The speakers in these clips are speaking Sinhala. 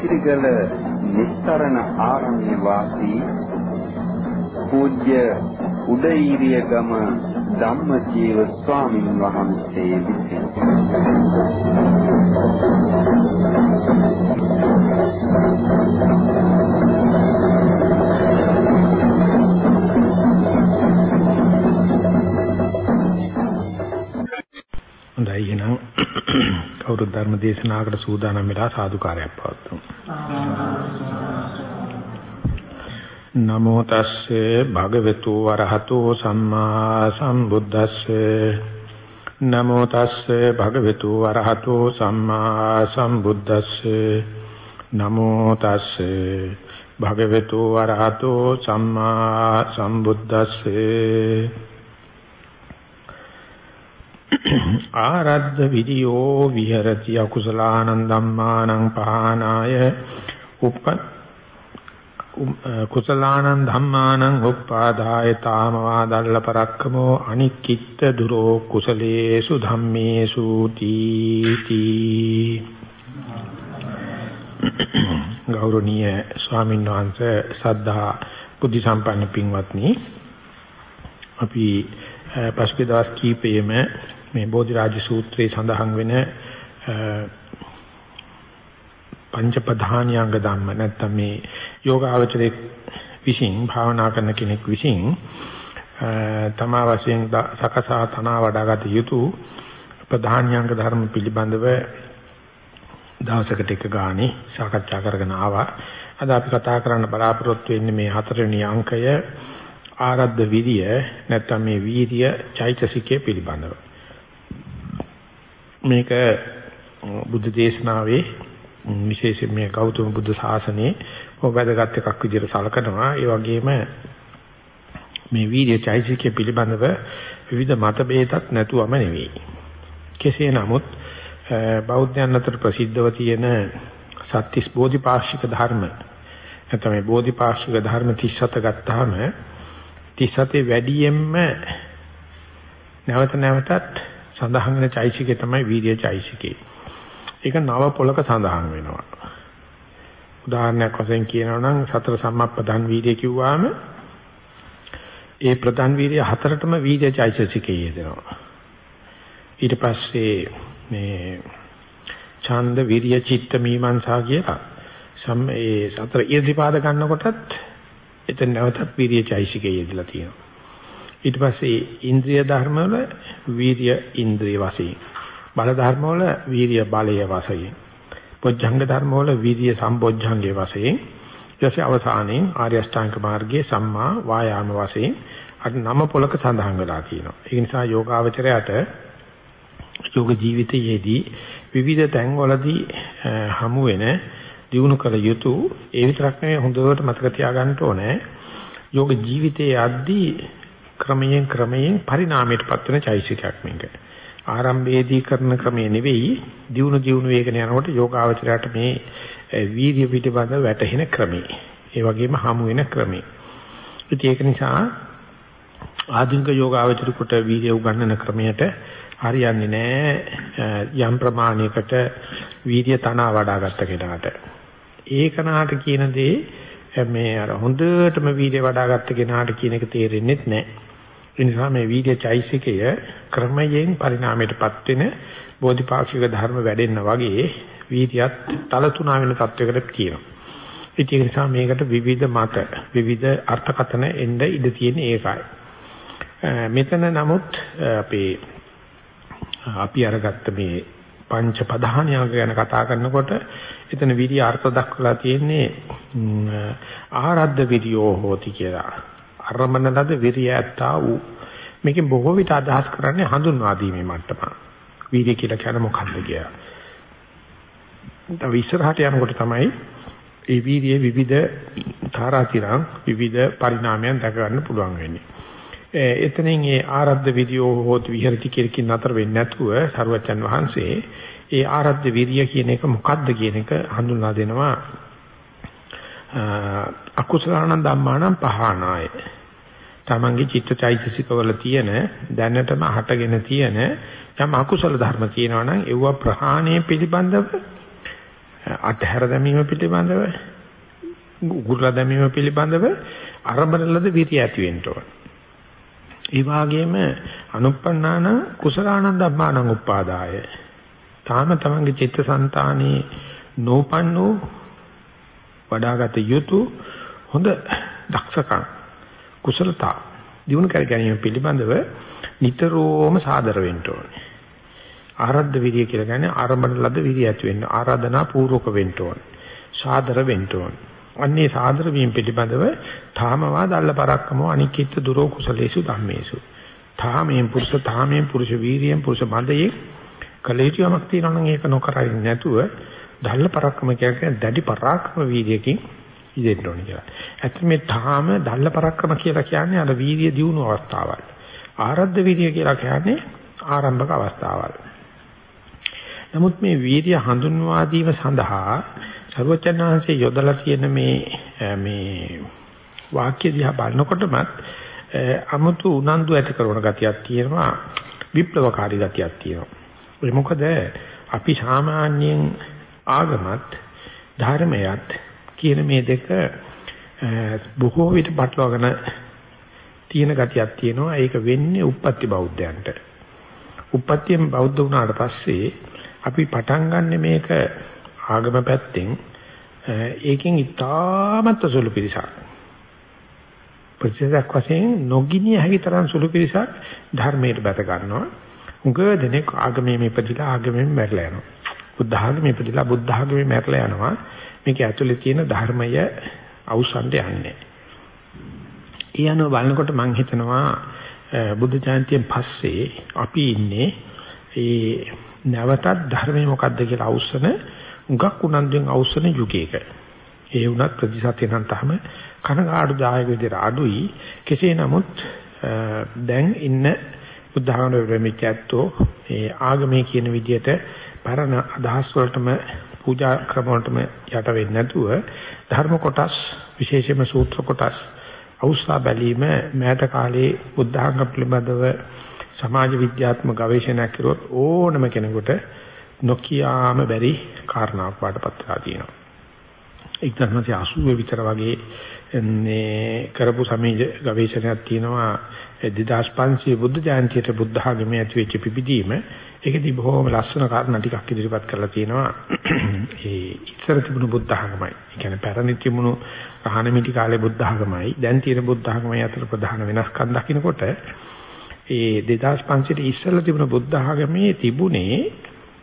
නීතිගල නිස්තරණ ආරණ්‍ය වාසී පූජ්‍ය උදේීරිය ගම ධම්මජීව ස්වාමින් වහන්සේ විසින් හොඳයි එහෙනම් කවුරුත් ධර්ම දේශනාවකට සූදානම් වෙලා සාදුකාරයක් පවත්වමු. නමෝ තස්සේ භගවතු වරහතෝ සම්මා සම්බුද්දස්සේ. නමෝ තස්සේ භගවතු වරහතෝ සම්මා සම්බුද්දස්සේ. නමෝ තස්සේ භගවතු වරහතෝ සම්මා සම්බුද්දස්සේ. ආරද්ධ විදියෝ විහෙරති අකුසලානං ධම්මානං පහනාය. උප කුසලානං ධම්මානං උප්පාදාය තාමවා දල්ල පරක්කමෝ අනික්කිට දුරෝ කුසලේසු ධම්මේසු තීති. ගෞරවනීය ස්වාමීන් වහන්සේ සද්ධා බුද්ධ සම්පන්න පින්වත්නි අපි පසුගිය දවස් කීපෙම මේ බෝධිරාජ සූත්‍රයේ සඳහන් වෙන පංච ප්‍රධානියංග ධම්ම නැත්නම් මේ යෝගාවචරයේ විසින් භාවනා කරන කෙනෙක් විසින් තමා වශයෙන් සකසා තනා වඩාගත යුතු ප්‍රධානියංග ධර්ම පිළිබඳව දවසකට එක ගානේ සාකච්ඡා කරගෙන ආවා. අද අපි කතා කරන්න බලාපොරොත්තු වෙන්නේ මේ හතරවෙනි අංකය ආරද්ධ විරිය නැත්නම් මේ වීර්ය චෛතසිකය පිළිබඳව. මේක බුද්ධ දේශනාවේ විශේෂයෙන් මේ ගෞතම බුදු සාසනයේ වැදගත් එකක් විදිහට සලකනවා. ඒ වගේම මේ වීර්ය චෛතසිකය පිළිබඳව විවිධ මතභේදත් නැතුවම නෙවෙයි. කෙසේ නමුත් බෞද්ධයන් අතර ප්‍රසිද්ධව තියෙන සත්‍තිස් බෝධිපාක්ෂික ධර්ම නැත්නම් මේ බෝධිපාක්ෂික ධර්ම 37 ගත්තාම 37 වැඩියෙන්ම නැවත නැවතත් සඳහන් වෙන චෛසිකේ තමයි වීර්ය චෛසිකේ. ඒක නව පොලක සඳහන් වෙනවා. උදාහරණයක් වශයෙන් කියනවා නම් සතර සම්මප්පදන් වීර්ය කිව්වාම ඒ ප්‍රධාන වීර්ය හතරටම වීර්ය චෛසිකේ යෙදෙනවා. ඊට පස්සේ මේ ඡන්ද විරිය චිත්ත මීමන්සා කියලා සම් ඒ සතර ඉර්ධිපාද ගන්නකොටත් එතන නැවතත් විරිය චෛසිකේ යෙදලා තියෙනවා. ඊට පස්සේ ඉන්ද්‍රිය ධර්ම වල වීර්ය ඉන්ද්‍රිය වශයෙන් බල ධර්ම වල වීර්ය බලය වශයෙන් පොච්චංග ධර්ම වල වීර්ය සම්පොච්චංගේ වශයෙන් ඊටසේ අවසානයේ ආර්ය අෂ්ටාංග මාර්ගයේ සම්මා වායාම වශයෙන් අර නම පොලක සඳහන් වෙලා තියෙනවා. ඒ නිසා යෝගාවචරයට යෝග ජීවිතයේදී විවිධ තැන්වලදී හමු වෙන දිනු කළ යුතු ඒ විතරක් නෙවෙයි හොඳට මතක තියාගන්න ඕනේ යෝග ජීවිතයේ යද්දී ක්‍රමයෙන් ක්‍රමයෙන් පරිණාමයටපත් වෙන චෛසිකයක් මේක. ආරම්භයේදී කරන ක්‍රමය නෙවෙයි දිනු දිනු වේගන යනකොට යෝගාවචරයට මේ වීර්ය පිටබඳ වැටහෙන ක්‍රමය. ඒ වගේම හමු වෙන ක්‍රමය. ඉතින් ඒක නිසා ආධුනික යෝගාවචරිකට වීර්ය උගන්වන ක්‍රමයට හරියන්නේ නැහැ යම් ප්‍රමාණයකට වීර්ය තනවා වඩාගත්ත කෙනාට. ඒකනාට කියන දේ මේ අර හොඳටම වීර්ය වඩාගත්ත කෙනාට කියන එක තේරෙන්නේ නැහැ. ඒ නිසා මේ වීර්ය චෛසිකය ක්‍රමයෙන් පරිණාමයටපත් වෙන බෝධිපාක්ෂික ධර්ම වැඩෙන්න වගේ වීර්යයත් තලතුණා වෙන තත්වයකට කියනවා. ඒක නිසා මේකට විවිධ මත විවිධ අර්ථකථන එන්න ඉඩ තියෙන ඒකයි. මෙතන නමුත් අපේ අපි අරගත්ත මේ පංච පධානියක ගැන කතා කරනකොට එතන විරිය අර්ථ දක්වලා තියෙන්නේ ආරද්ධ විරියෝ හෝති කියලා. අරමන ලද විරිය ඇත්තා වූ මේකෙන් බොහෝ විට අදහස් කරන්නේ හඳුන්වා දීමේ මට්ටම. වීර්ය කියලා කියන්නේ මොකක්ද කියලා. තව ඉස්සරහට යනකොට තමයි ඒ වීර්යයේ විවිධ තාරාතිරම් විවිධ පරිණාමයන් දක ගන්න පුළුවන් වෙන්නේ. එතනින් ඒ ආරද්ධ විරියෝ හෝති විහෙරති කිරකින් අතර වෙන්නේ නැතුව සරුවචන් වහන්සේ ඒ ආරද්ධ විරිය කියන එක මොකද්ද කියන එක හඳුන්වා දෙනවා අකුසලාන ධම්මානම් පහනාය තමන්ගේ චිත්තචෛතසිකවල තියෙන දැනටම හටගෙන තියෙන යම් අකුසල ධර්ම තියෙනවා නම් ඒව ප්‍රහාණය පිළිබඳව අතහැර දැමීම පිළිබඳව උගුරලා දැමීම පිළිබඳව අරබලලද විරිය ඇති වෙන්න ඕන. ඒ වගේම අනුප්පන්නාන කුසලානන් ධම්මානං උපාදාය. තාම තමන්ගේ චිත්තසංතානයේ නෝපන්නෝ වඩාගත යුතු හොඳ දක්ෂකම් කුසලතා දිනු කර ගැනීම පිළිබඳව නිතරම සාදර වෙන්න ඕනේ. ආරද්ධ විරිය කියලා කියන්නේ ආරම්භන ලද විරිය ඇති වෙන්න ආරාධනා පූර්වක වෙන්න ඕනේ. සාදර වෙන්න ඕනේ. අන්නේ සාදර වීම පිළිබඳව තාමවා දල්ල පරක්කමෝ අනිකිට දුරෝ කුසලේසු ධම්මේසු. තාමයෙන් පුරුෂ තාමයෙන් පුරුෂ වීරියෙන් පුරුෂ මදයේ කලේටියමක් තියෙනවා නම් ඒක නොකරින් නැතුව දල්ල පරක්කම කියන්නේ දැඩි පරාක්‍රම වීර්යයෙන් ඉදෙන්න ඕනේ කියලා. ඇත්තට මේ තාම දල්ල පරක්කම කියලා කියන්නේ අර වීර්ය දියුණු අවස්ථාවල්. ආරද්ධ වීර්ය කියලා කියන්නේ ආරම්භක අවස්ථාවල්. නමුත් මේ වීර්ය හඳුන්වා දීම සඳහා සර්වචනාංශයේ යොදලා තියෙන මේ මේ වාක්‍ය දිහා බලනකොටම අමුතු උනන්දු ඇති කරන ගතියක් තියෙනවා විප්ලවකාරී ගතියක් තියෙනවා. ඒ මොකද අපි සාමාන්‍යයෙන් ආගමත් ධර්මයත් කියන මේ දෙක බොහෝ විට පටලවාගෙන තියෙන ගතියක් තියෙනවා. ඒක වෙන්නේ උප්පත්ති බෞද්ධයන්ට. උප්පත්තියෙන් බෞද්ධ වුණාට පස්සේ අපි පටන් ගන්න මේක ආගම පැත්තෙන් ඒකෙන් ඉතාමත් සුළු පිරිසක් ප්‍රතිසක් වශයෙන් නොගිනිය හැකි තරම් සුළු පිරිසක් ධර්මයට බැස ගන්නවා. උග දෙනෙක් ආගමේ මේ ප්‍රතිලා ආගමෙන් මැරලා යනවා. බුද්ධ ආගමේ ඉපදිලා බුද්ධ ආගමේ මැරලා යනවා. මේක ඇතුලේ තියෙන ධර්මය අවසන්ට යන්නේ. ඊයano බලනකොට මම හිතනවා බුද්ධ ජයන්තියෙන් පස්සේ අපි ඉන්නේ ඒ නැවතත් ධර්මය මොකද්ද කියලා අවසන උගක් උනන්දුවෙන් අවසන යුගයක. ඒ වුණත් ප්‍රතිසත්‍ය නම් තහම කනගාටු දායක විදිහට අඩුයි. කෙසේ නමුත් දැන් ඉන්න බුද්ධ ආගමේ ප්‍රමිච්ඡත්ෝ ඒ ආගමේ කියන විදිහට පරණ අදහස් වලටම පූජා ක්‍රම වලටම යට වෙන්නේ නැතුව ධර්ම කොටස් විශේෂයෙන්ම සූත්‍ර කොටස් අවස්ථා බැලීම මෑත කාලේ බුද්ධ ධර්ම පිළිබඳව සමාජ විද්‍යාත්මක ගවේෂණයක් කරුවොත් ඕනම කෙනෙකුට නොකියාම බැරි කාරණාවක් වඩපත් වෙලා තියෙනවා. 1980 විතර වගේ මේ කරපු සමීජ ගවේෂණයක් තියෙනවා. 2500 බුද්ධ ජයන්තියට බුද්ධ ආගමේ ඇති වෙච්ච පිපිදීම. ඒකදී බොහොම ලස්සන කාරණා ටිකක් ඉදිරිපත් කරලා තියෙනවා. ඒ ඉස්සර තිබුණු බුද්ධ ආගමයි. ඒ කියන්නේ පැරණි තිබුණු රහණමිටි කාලේ බුද්ධ ආගමයි. දැන් තියෙන බුද්ධ ආගමයි අතර ප්‍රධාන වෙනස්කම් දකින්නකොට ඒ 2500 ඉස්සර තිබුණු බුද්ධ ආගමේ තිබුණේ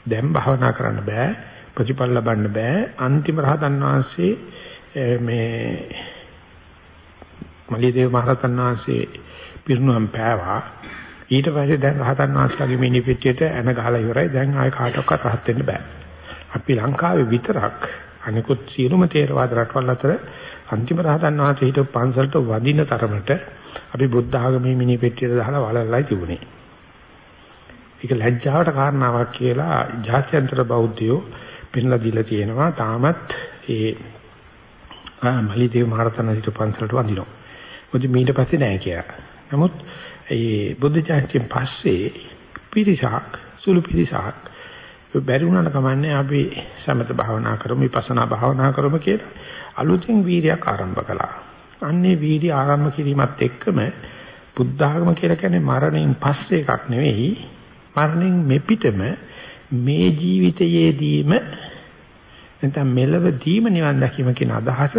දැන් භවනා කරන්න බෑ ප්‍රතිපල ලබන්න බෑ. අන්තිම රහතන් වහන්සේ මේ මලියදේව මහරතන් වහන්සේ පිරිනුවම් පෑවා. ඊට පස්සේ දැන් රහතන් වහන්සේලාගේ මිනි පිටියට එන ගහලා ඉවරයි. දැන් ආයෙ කාටවත් රහත් වෙන්න බෑ. අපි ලංකාවේ විතරක් අනිකුත් සියලුම තේරවාද රටවල් අතර අන්තිම රහතන් වහන්සේ හිටපු පන්සලට වදින තරමට අපි බුද්ධ ආගමේ මිනි පෙට්ටියට දාලා වලල්ලයි තිබුණේ. ඒක ලැජ්ජාවට කාරණාවක් කියලා ජාත්‍යන්තර බෞද්ධයෝ පෙන්ලා දීලා තියෙනවා. තාමත් ඒ මලිදේව මහරතන හිටපු පන්සලට වදිනවා. මොකද ඊට පස්සේ නෑ කියලා. නමුත් ඒ බුද්ධ චෛත්‍යයෙන් පස්සේ පිරිසක් සුළු පිරිසක් බැරි වුණාට කමන්නේ අපි සමත භාවනා කරමු විපස්සනා භාවනා කරමු කියලා අලුතෙන් වීර්යයක් ආරම්භ කළා. අන්නේ වීර්ය ආරම්භ කිරීමත් එක්කම බුද්ධ ආගම කියලා කියන්නේ මරණයෙන් පස්සේ එකක් නෙවෙයි මරණයෙන් මෙපිටම මේ ජීවිතයේදීම නැත්නම් මෙලවදීම නිවන් දැකීම කියන අදහස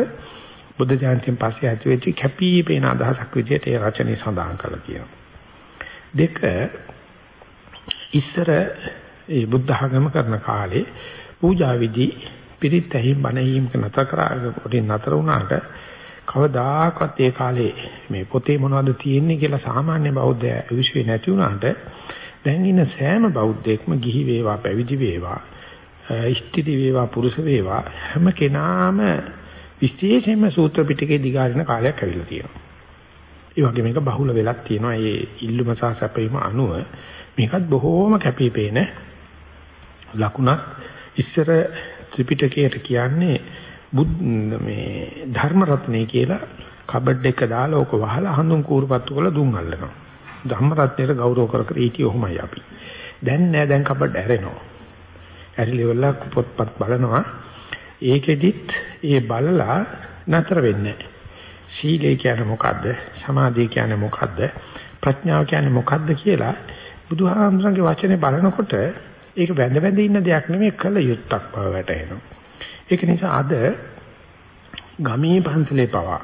බුද්ධ ජයන්තියෙන් පස්සේ ඇති වෙච්ච කැපී පෙනෙන අදහසක් විදිහට ඒ රචනයේ සඳහන් කරලා තියෙනවා. දෙක ඉස්සර ඒ බුද්ධ ආගම කරන කාලේ පූජා විදි පිරිත් ඇහිම් බණ ඇහිම් නතර කරා නතර වුණාට කවදාකවත් ඒ කාලේ මේ පොතේ මොනවද තියෙන්නේ කියලා සාමාන්‍ය බෞද්ධය විශ්වේ නැති වුණාට දැන් ඉන්න සෑම බෞද්ධයෙක්ම ගිහි වේවා පැවිදි වේවා ඉෂ්ටිති වේවා පුරුෂ වේවා හැම කෙනාම විශේෂයෙන්ම සූත්‍ර පිටකේ දිගාරින කාලයක් ඇවිල්ලා තියෙනවා. ඒ වගේ මේක බහුල වෙලක් තියෙනවා. ඒ ඉල්ලුම සහ සැපීම අනුව මේකත් බොහෝම කැපිපේන ලකුණක්. ඉස්සර ත්‍රිපිටකයට කියන්නේ බුද් මේ ධර්ම රත්නේ කියලා කබඩ් එක දාලා ඕක වහලා හඳුන් කූරුපත්තු කරලා දුම් අල්ලනවා. ධම්ම රත්නයට ගෞරව කර කර හිටියේ ඔහොමයි අපි. දැන් නෑ දැන් කබඩ් ඇරෙනවා. ඇරිලිවල පොත්පත් බලනවා. ඒකෙදිත් ඒ බලලා නතර වෙන්නේ සීලය කියන්නේ මොකද්ද? සමාධිය කියන්නේ මොකද්ද? ප්‍රඥාව කියන්නේ මොකද්ද කියලා බුදුහාමුදුරන්ගේ වචනේ බලනකොට ඒක වැඳ වැඳ ඉන්න දෙයක් නෙමෙයි කළ යුත්තක් බව වැටහෙනවා. ඒක නිසා අද ගමේ පන්සලේ පවා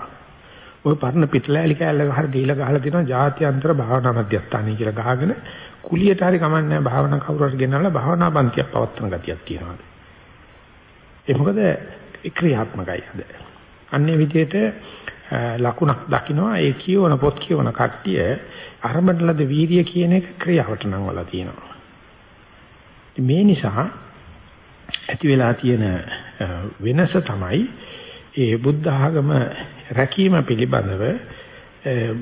ওই පරණ පිටලෑලි කෑල්ල ගහලා දීලා ගහලා තියෙනවා ජාත්‍යන්තර භාවනා මධ්‍යස්ථානයි කියලා ගහගෙන කුලියට හරි කමන්නේ භාවනා කවුරු හරි ගෙනල්ලා භාවනා පන්තියක් පවත්වන ගතියක් තියෙනවා. ඒ මොකද ක්‍රියාත්මකයි අද. අන්නේ විදිහට ලකුණක් දකින්නවා ඒ කියවන පොත් කියවන කට්ටිය අරඹලද වීර්ය කියන එක ක්‍රියාවට නම් වලා තියෙනවා. මේ නිසා ඇති වෙලා තියෙන වෙනස තමයි ඒ බුද්ධ ආගම රැකීම පිළිබඳව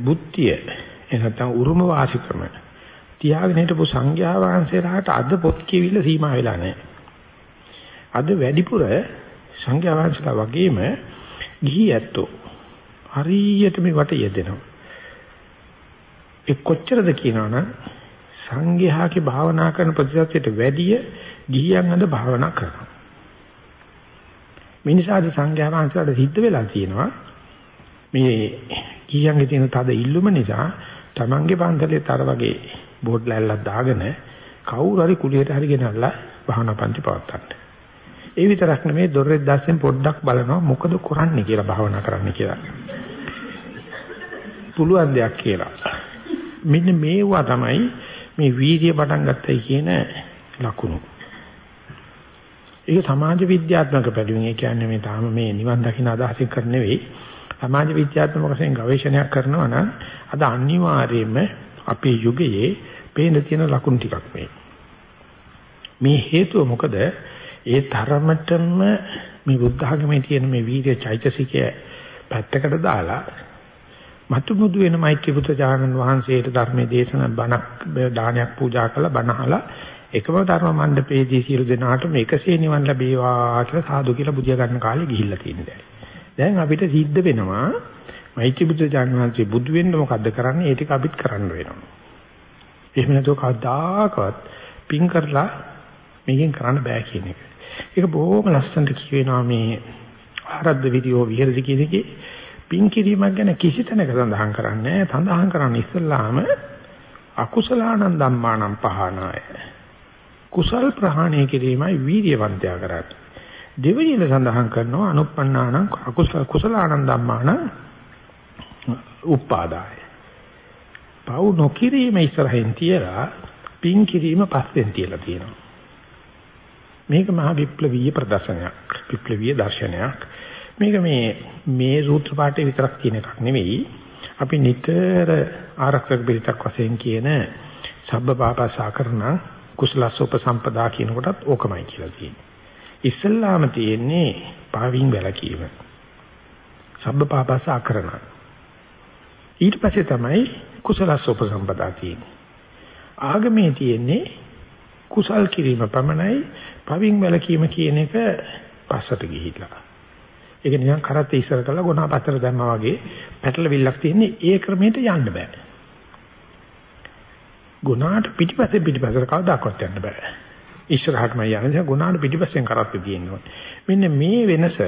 බුද්ධිය එනතම් උරුම වාසිකම තියාගෙන හිටපු සංඝයා වහන්සේලාට අද පොත් කියවිල්ල සීමා වෙලා නැහැ. අද වැඩිපුර සංඝයා වහන්සේලා වගේම ගිහි ඇත්තෝ හරියට මේ වට යෙදෙනවා. ඒ කොච්චරද කියනවනම් සංඝයාගේ භාවනා කරන ප්‍රතිශතයට වැඩිය ගිහියන් අද භාවනා කරනවා. මිනිසාද සංඝයා වහන්සේලාට සිද්ධ වෙලා තියෙනවා මේ ගිහියන්ගේ තියෙන තද ඉල්ලුම නිසා Tamange පන්සලේ තර වගේ බෝඩ් ලැල්ලක් දාගෙන කවුරු හරි කුලියට හරි ගෙනල්ලා භාවනා පන්ති පවත්වන්න. ඒ විතරක් නෙමෙයි දොරෙක් දැස්සෙන් පොඩ්ඩක් බලනවා මොකද කරන්නේ කියලා භාවනා කරන්න කියලා. පුළුවන් දෙයක් කියලා. මෙන්න මේවා තමයි මේ වීර්ය පටන් ගත්තයි කියන ලකුණු. ඒක සමාජ විද්‍යාත්මක පැලුමින් ඒ කියන්නේ මේ තාම මේ නිවන් දකින්න අදහසින් කර නෙවෙයි සමාජ විද්‍යාත්මක වශයෙන් ගවේෂණයක් කරනවා නම් අද අනිවාර්යයෙන්ම අපේ යුගයේ පේන තියෙන ලකුණු ටිකක් මේ. මේ හේතුව මොකද? ඒ තරමටම මේ බුද්ධ ආගමේ තියෙන මේ වීර්ය චෛතසිකය පැත්තකට දාලා මතු මුදු වෙන මෛත්‍රී පුත්‍ර ජානන් වහන්සේට ධර්මයේ දේශන බණක් දානයක් පූජා කළා බණහලා එකම ධර්ම මණ්ඩපයේදී සියලු දෙනාට මේකසේ නිවන් ලැබේවා කියලා සාදු කියලා බුදියා ගන්න කාලේ ගිහිල්ලා තියෙනවා. දැන් අපිට සිද්ධ වෙනවා මෛත්‍රී බුද්ධ ජානනාංශي බුදු වෙන්න මොකද්ද කරන්නේ? ඒ ටික අපිත් කරන්න වෙනවා. එහෙම නැතුව කවදාකවත් පින් කරලා මේකෙන් කරන්න බෑ කියන එක. ඒක බොහොම ලස්සනට කියවෙනවා මේ ආරද්ධ විදියෝ විහෙරදි කියන එකේ පින් කිරීමක් ගැන කිසි තැනක සඳහන් කරන්නේ නැහැ. සඳහන් කරන්නේ ඉස්සල්ලාම අකුසලානං ධම්මානං පහනාය. කුසල් ප්‍රහාණය කිරීමයි වීර්යවන්තයා කරන්නේ. දෙවෙනිල සඳහන් කරනවා අනුප්පන්නානං අකුසල කුසලානං ධම්මානං උපාදාය. පව් නොකිරීම ඉස්සරහින් තියලා පින් කිරීම පස්සෙන් තියලා තියෙනවා. මේක මහා විප්ලවීය ප්‍රදර්ශනයක්. විප්ලවීය දර්ශනයක්. මේක මේ මේ සූත්‍ර පාඨය විතරක් තියෙන එකක් නෙවෙයි. අපි නිතර ආරක්ෂක බිරිතක් වශයෙන් කියන සබ්බ පාපසා කරන කුසලසෝප සම්පදා කියන කොටත් ඕකමයි කියලා තියෙන්නේ. ඉස්සල්ලාම තියෙන්නේ පාවින් වැළකීම. සබ්බ පාපසා කරන. ඊට පස්සේ තමයි කුසලසෝප සම්පදා තියෙන්නේ. ආගමේ තියෙන්නේ කුසල් කිරීම පමණයි පවින් වැළකීම කියන එක පස්සට ගිහිල්ලා. ඒක නිකන් කරත් ඉස්සර කළා ගුණා පතර දැම්මා වගේ පැටලවිල්ලක් තියෙන්නේ ඒ ක්‍රමයට යන්න බෑ. ගුණාට පිටිපස්සේ පිටිපස්සට කවදාකවත් යන්න බෑ. ඉස්සරහටම යන්නේ ගුණාට පිටිපස්සෙන් කරත් තියෙනවා. මෙන්න මේ වෙනස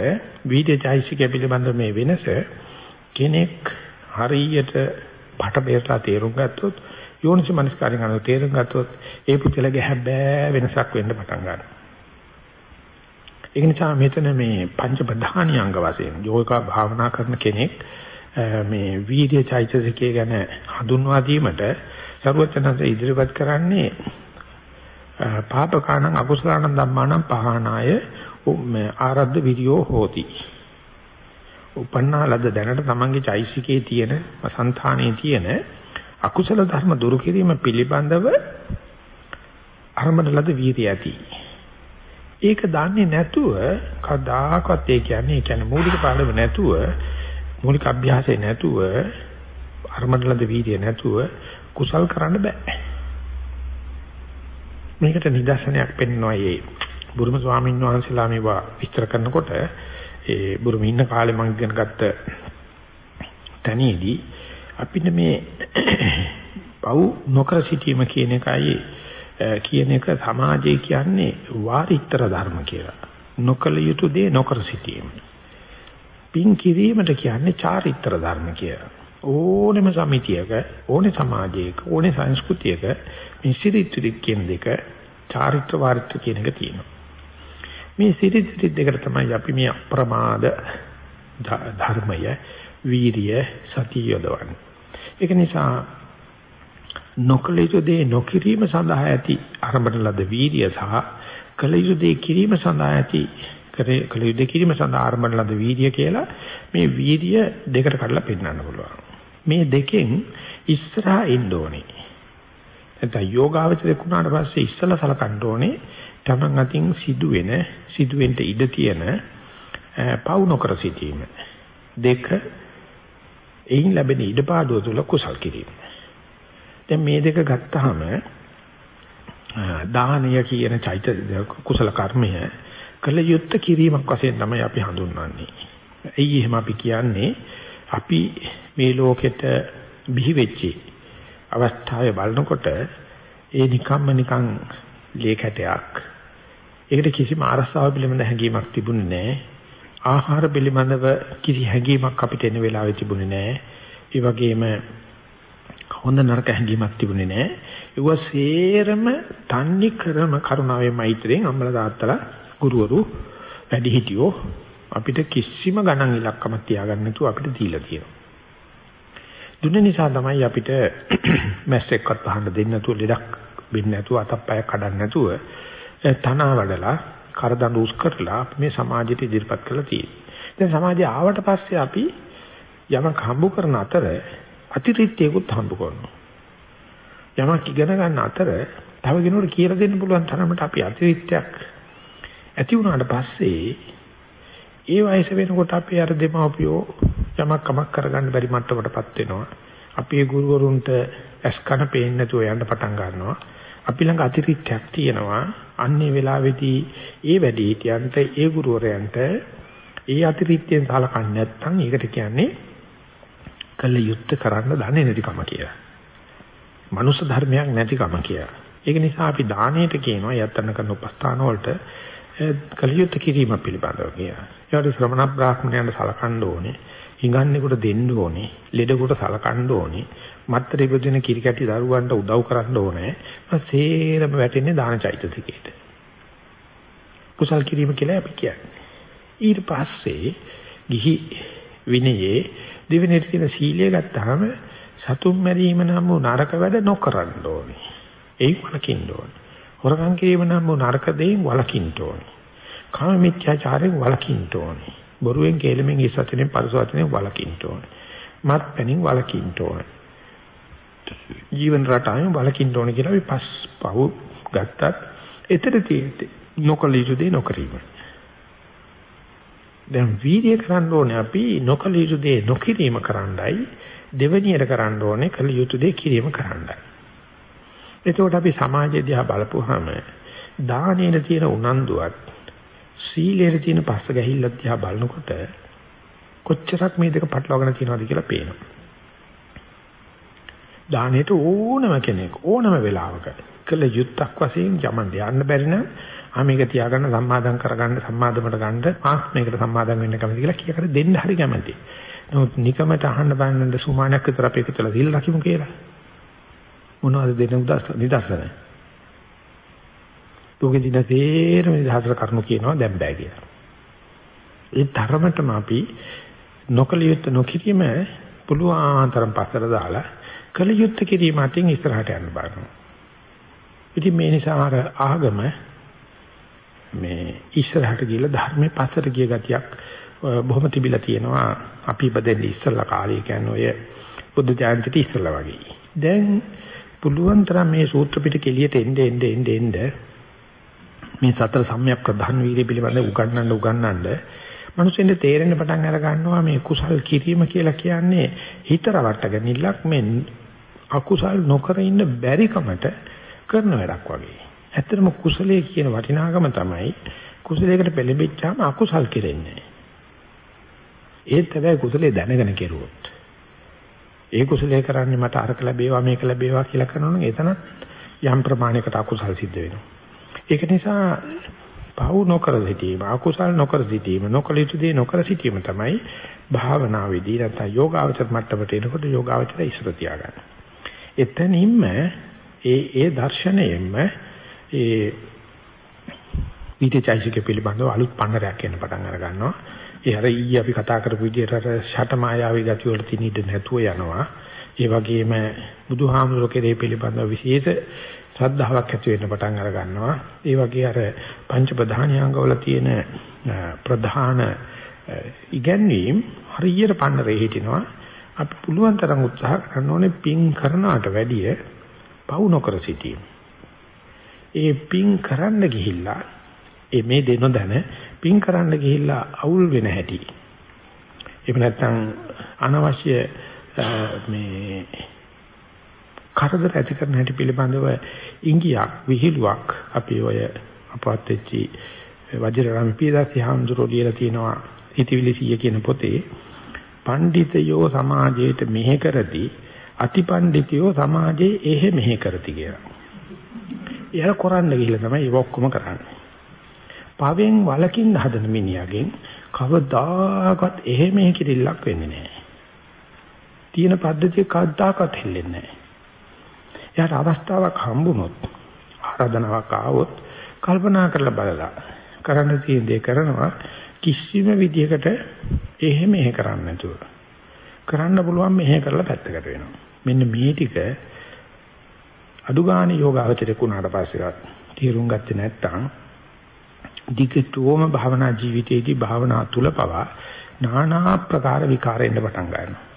වීර්යචෛසිකය පිළිබඳ මේ වෙනස කෙනෙක් හරියට පට බේරලා තේරුම් ගත්තොත් යෝනිසි මනස්කාරයෙන් අනුව තේරුම් ගත්තොත් ඒ පුතලගේ හැබෑ වෙනසක් වෙන්න පටන් ගන්නවා. ඒ නිසා මෙතන මේ පංච ප්‍රධානී අංග වශයෙන් යෝගා භාවනා කරන කෙනෙක් මේ වීර්ය චෛතසිකය ගැන හඳුන්වා දීමට සරුවචනන්සේ ඉදිරිපත් කරන්නේ පාපකාණං අකුසලාණං ධම්මාණං පහනාය ආරද්ධ විරියෝ හෝති. උපන්නා ලද දැනට තමන්ගේ චෛසිකේ තියෙන සංතානයේ තියෙන අකුසල ධර්ම දුරු කිරීම පිළිබඳව අරමුණ ලද වීර්ය ඇති. ඒක දන්නේ නැතුව කදාකත් ඒ කියන්නේ ඒ කියන්නේ මූලික පාඩම නැතුව මූලික අභ්‍යාසය නැතුව අරමඩලද වීර්ය නැතුව කුසල් කරන්න බෑ. මේකට නිදර්ශනයක් පෙන්වනවා මේ බුරුම ස්වාමීන් වහන්සේලා මේවා විස්තර කරනකොට ඒ බුරුම ඉන්න කාලේ මම ඉගෙන ගත්ත තැනේදී අපිට මේ පව් නොකර සිටීම කියන එකයි කියන එක සමාජයේ කියන්නේ වාරිත්‍ර ධර්ම කියලා. නොකල යුතු දේ නොකර සිටීම. පින් කිරීමට කියන්නේ චාරිත්‍ර ධර්ම කියලා. ඕනෙම සමිතියක ඕනේ සමාජයක ඕනේ සංස්කෘතියක මේ සිරිත්‍රික් කියන දෙක චාරිත්‍ර වාරිත්‍ර කියන එක තියෙනවා. මේ සිරිත්‍රික් දෙකට තමයි අපි මේ අප්‍රමාද ධර්මය වීරිය සතිය යොදවන්නේ. ඒක නිසා නොකලිත දේ නොකිරීම සඳහා ඇති ආරම්භන ලද වීරිය සහ කලිත දේ කිරීම සඳහා ඇති කරේ කලිත දේ කිරීම සඳහා ආරම්භන ලද වීරිය කියලා මේ වීරිය දෙකට කඩලා පෙන්නන්න පුළුවන්. මේ දෙකෙන් ඉස්සරහා ඉන්න ඕනේ. නැත්නම් යෝගාවචරේ කුණාට පස්සේ ඉස්සලා සලකන්න ඕනේ තමන් අතින් සිදුවෙන සිදුවෙන්න ඉඩ තියෙන පවු නොකර සිටීම. දෙක එයින් ලැබෙන ඉඩපාඩුව තුළ කුසල් කිරීම. දැන් මේ දෙක ගත්තාම දානය කියන චෛත කුසල කර්මය කළ යුත්ත කිරීමක් වශයෙන් තමයි අපි හඳුන්වන්නේ. එයි එහෙම අපි කියන්නේ අපි මේ ලෝකෙට බිහි වෙච්චි අවස්ථාවේ බලනකොට ඒ නිකම්ම නිකං ලේකැටයක්. ඒකට කිසිම අරසාව පිළිබඳ හැඟීමක් තිබුණේ නැහැ. ආහාර පිළිබඳව කිසි හැඟීමක් අපිට එන වෙලාවෙ තිබුණේ නැහැ. ඒ වගේම හොඳ නරක හැඟීමක් තිබුණේ නැහැ. ඒව සේරම තන්නේ කරම කරුණාවේ මෛත්‍රියෙන් අම්මලා තාත්තලා ගුරුවරු වැඩිහිටියෝ අපිට කිසිම ගණන් ඉලක්කමක් තියාගන්න නැතුව අපිට දීලා තියෙනවා. දුන්න නිසා තමයි අපිට මැස්සෙක්වත් වහන්න දෙන්නේ නැතුව ලෙඩක් වෙන්නේ නැතුව අතප්පය කඩන්න නැතුව තනවා වඩලා කරදඬු උස් කරලා මේ සමාජයට ඉදිරිපත් කරලා තියෙන්නේ. දැන් සමාජය ආවට පස්සේ අපි යමක් හම්බ කරන අතර අතිරික්තයකුත් හම්බ කරනවා. යමක් ඉගෙන ගන්න අතර තව කෙනෙකුට කියලා දෙන්න පුළුවන් තරමට අපි අතිරික්තයක් ඇති වුණාට පස්සේ ඒ වයස වෙනකොට අපි අර දෙමව්පියෝ යමක් කමක් කරගන්න බැරි මට්ටමටපත් වෙනවා. අපේ ගුරුවරුන්ට ඇස් කන පේන්නේ නැතුව යන්න පටන් ගන්නවා. අපි ළඟ අතිරික්තයක් තියෙනවා. අන්නේ වෙලාවේදී ඒ වැඩි හිටියන්ට ඒ ගුරුවරයන්ට ඒ අතිරික්තයෙන් සලකන්නේ නැත්නම් ඒකට කියන්නේ කළ යුත්තේ කරන්න දන්නේ නැතිකම කියලා. මනුෂ්‍ය ධර්මයක් නැතිකම කියලා. ඒක නිසා අපි දාණයට කියනවා යත්තන කරන උපස්ථාන වලට කළ යුත්තේ කිරීම පිළිබඳව කියලා. ඒකට ශ්‍රමණ බ්‍රාහ්මණයන්ට සලකන්න ඕනේ. හිඟන්නේකට දෙන්න ඕනේ. ලෙඩකට සලකන්න ඕනේ. මත්තරේ පුදින කිරි කැටි දරුවන්ට උදව් කරන්න ඕනේ. සේරම වැටෙන්නේ දාන චෛතසිකයට. කුසල් කිරීම කියලා අපි කියන්නේ. ඊට පස්සේ ගිහි විනයේ දෙවෙනි තියෙන සීලය ගත්තාම සතුම් මැරීම නම් වූ නරක වැඩ නොකරන්න ඕනේ. ඒක වලකින්න ඕනේ. හොරකම් කිරීම නම් වූ නරක දෙයින් වලකින්න ඕනේ. කාම මිත්‍යාචාරයෙන් වලකින්න ඕනේ. බොරුවෙන් කේලමෙන් ඉස්සතෙන් පරිසවතෙන් වලකින්න ඕනේ. මත් පැනින් වලකින්න ඕනේ. ජීවන රටාවෙන් වලකින්න ඕනේ කියලා අපි පස් පව ගත්තත් එතන තියෙන්නේ නොකල යුතු දේ නොකිරීම. දැන් වීර්ය කරන්න ඕනේ අපි නොකල යුතු දේ නොකිරීම කරන්නයි දෙවැනියට කරන්න ඕනේ කල යුතු දේ කිරීම කරන්නයි. එතකොට අපි සමාජය දිහා බලපුවාම දානයේ තියෙන උනන්දුවත් සීලයේ තියෙන පස්ස ගැහිල්ල දිහා බලනකොට කොච්චරක් මේ දෙක පටලවාගෙන තියෙනවද කියලා පේනවා. දානෙට ඕනම කෙනෙක් ඕනම වෙලාවක කළ යුත්තක් වශයෙන් යමන් යන්න බැරි නම් ආ මේක තියාගන්න සම්මාදම් කරගන්න සම්මාදමට ගන්න ආ මේකට සම්මාදම් වෙන්න කැමති කියලා කීකට දෙන්න හරි කැමති. නමුත් නිකමට අහන්න බෑනද සුමානක් විතර අපි එකතුලා දීලා ලකිමු කියලා. මොනවද දෙන්න උදස් නිදර්ශන. ලෝකෙ දින තේරම නිදහසට කරුණු කියනවා දැන් බෑ කියලා. ඒ ධර්මතම අපි නොකලියුත් නොකිරීම පුළුවන් තරම් පස්සට දාලා කලියුත් කිරීම අතින් ඉස්සරහට යන්න බලනවා. ඉතින් මේ නිසා අර ආගම මේ ඉස්සරහට ගිහලා ධර්මයේ පස්සට ගිය ගතියක් බොහොම තිබිලා තියෙනවා අපි ඉපදෙන්නේ ඉස්සල්ලා කාලේ කියන්නේ ඔය බුද්ධ ජයන්තිට ඉස්සල්ලා වගේ. දැන් පුළුවන් තරම් මේ සූත්‍ර පිටක එළියට එන්න එන්න එන්න එන්න මේ සතර සම්‍යක් ප්‍රධාන වීර්ය පිළිබඳ උගන්වන්න උගන්වන්න මිනිස්සුන්ට තේරෙන්න පටන් අර ගන්නවා මේ කුසල් කිරීම කියලා කියන්නේ හිත රවට්ට ගැනීමක් මේ අකුසල් නොකර ඉන්න බැරිකමට කරන වැඩක් වගේ. ඇත්තටම කුසලයේ කියන වටිනාකම තමයි කුසලයකට පෙළඹෙච්චාම අකුසල් කෙරෙන්නේ. ඒත් හැබැයි කුසලයේ දැනගෙන කෙරුවොත්. ඒ කුසලයේ කරන්නේ මට අරක ලැබේවා මේක ලැබේවා කියලා කරනවා නම් එතන යම් ප්‍රමාණයකට අකුසල් සිද්ධ වෙනවා. ඒක නිසා පව් නොකර සිටීම අකුසල් නොකර සිටීම නොකල යුතු දේ නොකර සිටීම තමයි භාවනාවේදී නැත්නම් යෝගාවචර මට්ටමට එනකොට යෝගාවචර ඉස්සර තියාගන්න. එතනින්ම ඒ ඒ දර්ශනයෙන්ම ඒ ඊටචෛසික පිළිබඳව අලුත් පන්නරයක් එන්න පටන් අර ගන්නවා. ඒ අර ඊයේ අපි කතා කරපු විදිහට අර ෂටමායාවී ගතිය වල තියෙන ඉඳ නැතුව යනවා. ඒ වගේම බුදුහාමුදුරුවෝ කෙරේ පිළිබඳව විශේෂ ශ්‍රද්ධාවක් ඇති වෙන්න පටන් අර ගන්නවා. ඒ වගේ අර පංච ප්‍රධානියාංගවල තියෙන ප්‍රධාන ඉගැන්වීම් හරියට පන්නරේ හිටිනවා. අපි පුළුවන් තරම් උත්සාහ කරන්න ඕනේ පින් කරනාට වැඩිය පවු නොකර සිටීම. ඒ පින් කරන්න ගිහිල්ලා ඒ මේ දෙන දැන පින් කරන්න ගිහිල්ලා අවුල් වෙන හැටි. එහෙම නැත්නම් අනවශ්‍ය මේ කරදර ඇති කරන හැටි පිළිබඳව ඉංගියක් විහිළුවක් අපි ඔය අපවත් වෙච්චි වජිරරාම පීදාසි හාමුදුරුවෝ ලියලා තියෙනවා හිතවිලි සිය කියන පොතේ පඬිතයෝ සමාජයට මෙහෙ කරති අතිපණ්ඩිතයෝ සමාජයේ එහෙ මෙහෙ කරති කියලා. එයා කරන්න ගිහිල්ලා තමයි ඒක ඔක්කොම කරන්නේ. පවෙන් වලකින් හදන මිනිහගෙන් කවදාකවත් එහෙ මෙහෙ කිරිල්ලක් වෙන්නේ නැහැ. තියෙන පද්ධතිය කවදාකවත් හෙල්ලෙන්නේ නැහැ. එයාට අවස්ථාවක් හම්බුනොත් ආරාධනාවක් ආවොත් කල්පනා කරලා බලලා කරන්න තියෙන දේ කරනවා කිසිම විදියකට එහෙම එහෙ කරන්නේ නැතුව කරන්න පුළුවන් මෙහෙ කරලා පැත්තකට වෙනවා මෙන්න මේ ටික අඩුගානේ යෝගාවචරේ කුණාට පස්සේවත් තීරුම් ගත්තේ නැත්නම් දිගටම භාවනා ජීවිතයේදී භාවනා තුල පවා নানা ආකාර විකාරෙන්න පටන් ගන්නවා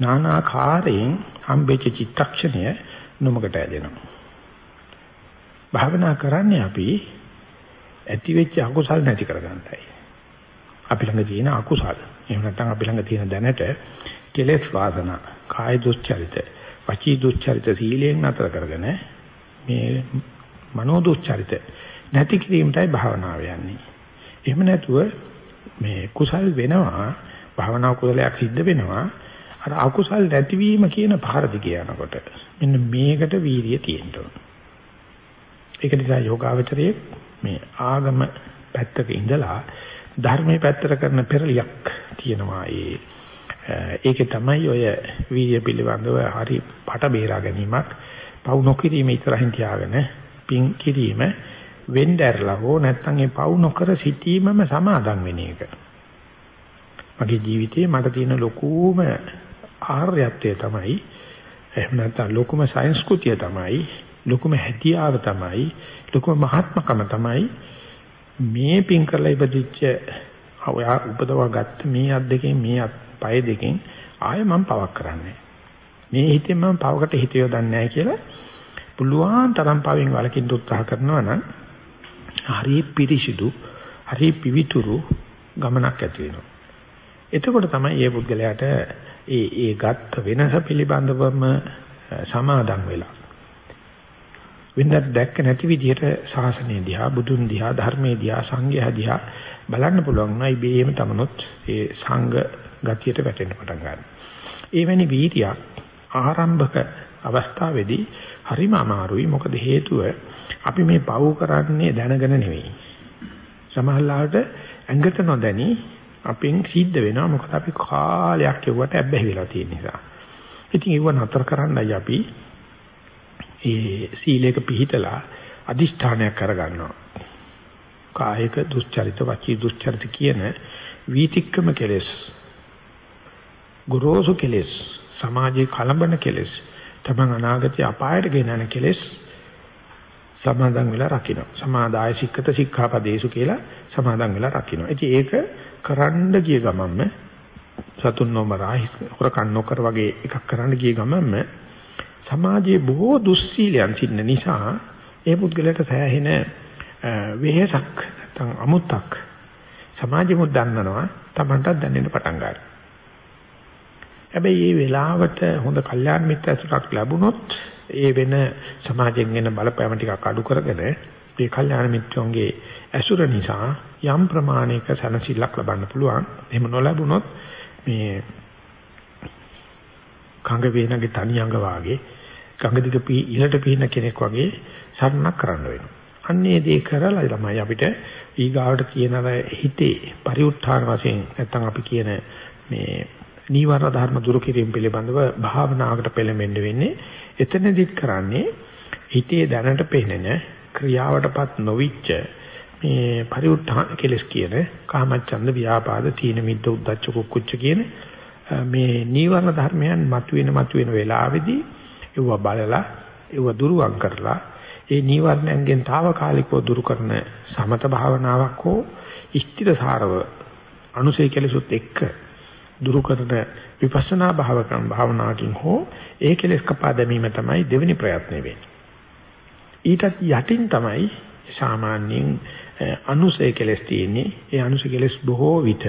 නානාකාරයෙන් හම්බෙච්ච චිත්තක්ෂණය නොමකට ඇදෙනවා. භාවනා කරන්නේ අපි ඇති වෙච්ච අකුසල් නැති කරගන්නයි. අපි ළඟ තියෙන අකුසල්. එහෙම නැත්නම් අපි ළඟ තියෙන දැනට කෙලෙස් වාසනා, කාය දුස්චරිත, වචී දුස්චරිත සීලයෙන් නතර කරගෙන මේ මනෝ දුස්චරිත නැති කිරීමටයි භාවනාව යන්නේ. එහෙම නැතුව මේ කුසල් වෙනවා භාවනා කුසලයක් සිද්ධ වෙනවා අර අකුසල් නැතිවීම කියන පාර දිගේ යනකොට මෙන්න මේකට වීරිය තියෙන්න ඕන. ඒක නිසා යෝගාවචරයේ මේ ආගම පැත්තක ඉඳලා ධර්මයේ පැත්තට කරන පෙරලියක් තියෙනවා. ඒ ඒකේ තමයි ඔය වීර්ය පිළිබඳව හරි පට බේරා ගැනීමක් පවු නොකිරීම ඉතරහින් තියාගෙන පින් කිරීම වෙන්දැරලා හෝ නැත්නම් ඒ පවු නොකර සිටීමම සමාදම් වෙන එක. මගේ ජීවිතේ මට තියෙන ලොකුම ආර්යත්වය තමයි එහෙම නැත්නම් ලොකුම සංස්කෘතිය තමයි ලොකුම හැකියාව තමයි ලොකුම මහත්මකම තමයි මේ පින් කරලා ඉපදිච්ච ඔයා උපදවා ගත්ත මේ අත් දෙකෙන් මේ අත් පය දෙකෙන් ආයෙ මම පවක් කරන්නේ මේ හිතෙන් මම පවකට හිත යොදන්නේ නැහැ කියලා පුළුවන් තරම් පවෙන් වලකින් උත්සාහ කරනවා නම් හරි පිරිසිදු හරි පිවිතුරු ගමනක් ඇති වෙනවා. එතකොට තමයි මේ පුද්ගලයාට ඒ ඒ ගත්ත වෙනස පිළිබඳවම සමාදම් වෙලා. වෙනත් දැක්ක නැති විදිහට ශාසනය දිහා බුදුන් දිහා ධර්මයේ දිහා සංඝයා දිහා බලන්න පුළුවන් නයි බේම තමනොත් ඒ සංඝ ගතියට වැටෙන්න පටන් ගන්නවා. එවැනි වීර්යයක් ආරම්භක අවස්ථාවේදී හරිම අමාරුයි මොකද හේතුව අපි මේ පව් කරන්නේ දැනගෙන නෙවෙයි. සමහරවිට ඇඟට නොදැනි අපෙන් සිද්ධ වෙනවා මොකද අපි කාලයක් යුවට ඇබ්බැහි වෙලා තියෙන නිසා. ඉතින් ඒව නතර කරන්නයි අපි ඒ සීලයක පිළිහිටලා අදිෂ්ඨානයක් කරගන්නවා. කායික දුස්චරිත වචී දුස්චරිත කියන වීතික්කම කෙලෙස් ගුරුසු කෙලෙස් සමාජයේ කලබන කෙලෙස් තමන් අනාගතයේ අපායට ගෙනන කෙලෙස් සමාදන් වෙලා රකින්න. සමාදාය සික්කත සික්ඛාපදේසු කියලා සමාදන් වෙලා රකින්න. ඉතින් ඒක කරන්න ගිය ගමන්ම සතුන් නොමරා හොරකම් නොකර වගේ එකක් කරන්න ගිය ගමන්ම සමාජයේ බොහෝ දුස්සීලයන් සින්න නිසා ඒ පුද්ගලයාට සෑහෙන වෙහෙසක් නැත්නම් අමුත්තක් සමාජෙමුත් දන්නනවා Tamanටත් දැනෙන්න පටන් ගන්නවා. හැබැයි මේ වෙලාවට හොඳ කල්යාණ මිත්‍ර ඇසුරක් ලැබුණොත් ඒ වෙන සමාජයෙන් එන බලපෑම ටිකක් අඩු කරගෙන මේ කල්යාණ මිත්‍රයන්ගේ ඇසුර නිසා යම් ප්‍රමාණයක සනසිල්ලක් ලබන්න පුළුවන්. එහෙම නොලැබුණොත් මේ කංග වේනගේ තනි අඟ වාගේ ගඟ දිග ඉහළට පිහින කෙනෙක් වගේ සරණක් කරන්න වෙනවා. අන්නේ දේ කරලා තමයි අපිට ඊගාවට කියන හිතේ පරිඋත්ථාන වශයෙන් නැත්තම් අපි කියන මේ නීවර ධර්ම දුරු කිරීම පිළිබඳව භාවනාවකට පෙළඹෙන්න වෙන්නේ එතනදිත් කරන්නේ හිතේ දැනට පෙනෙන ක්‍රියාවටපත් නොවිච්ච මේ පරිඋත්ථාන කෙලස් කියන කාමච්ඡන්ද ව්‍යාපාද තීන මිද්ද උද්දච්ච කුක්කුච්ච කියන මේ නීවරණ ධර්මයන් මතුවෙන මතුවෙන වෙලාවේදී ඒව බලලා ඒව දුරුවන් කරලා ඒ නීවරණයන්ගෙන් తాවකාලිකව දුරු කරන සමත භාවනාවක් හෝ ස්ථිරසාරව අනුසය කෙලසුත් එක්ක දුරු කරන විපස්සනා භාවකම් භාවනාවකින් හෝ ඒ කෙලස් කපා දැමීම තමයි දෙවෙනි ප්‍රයත්නෙ වෙන්නේ. ඊටත් යටින් තමයි සාමාන්‍යයෙන් අනුසය කෙලස් තියෙන්නේ. ඒ අනුසය කෙලස් බොහෝ විට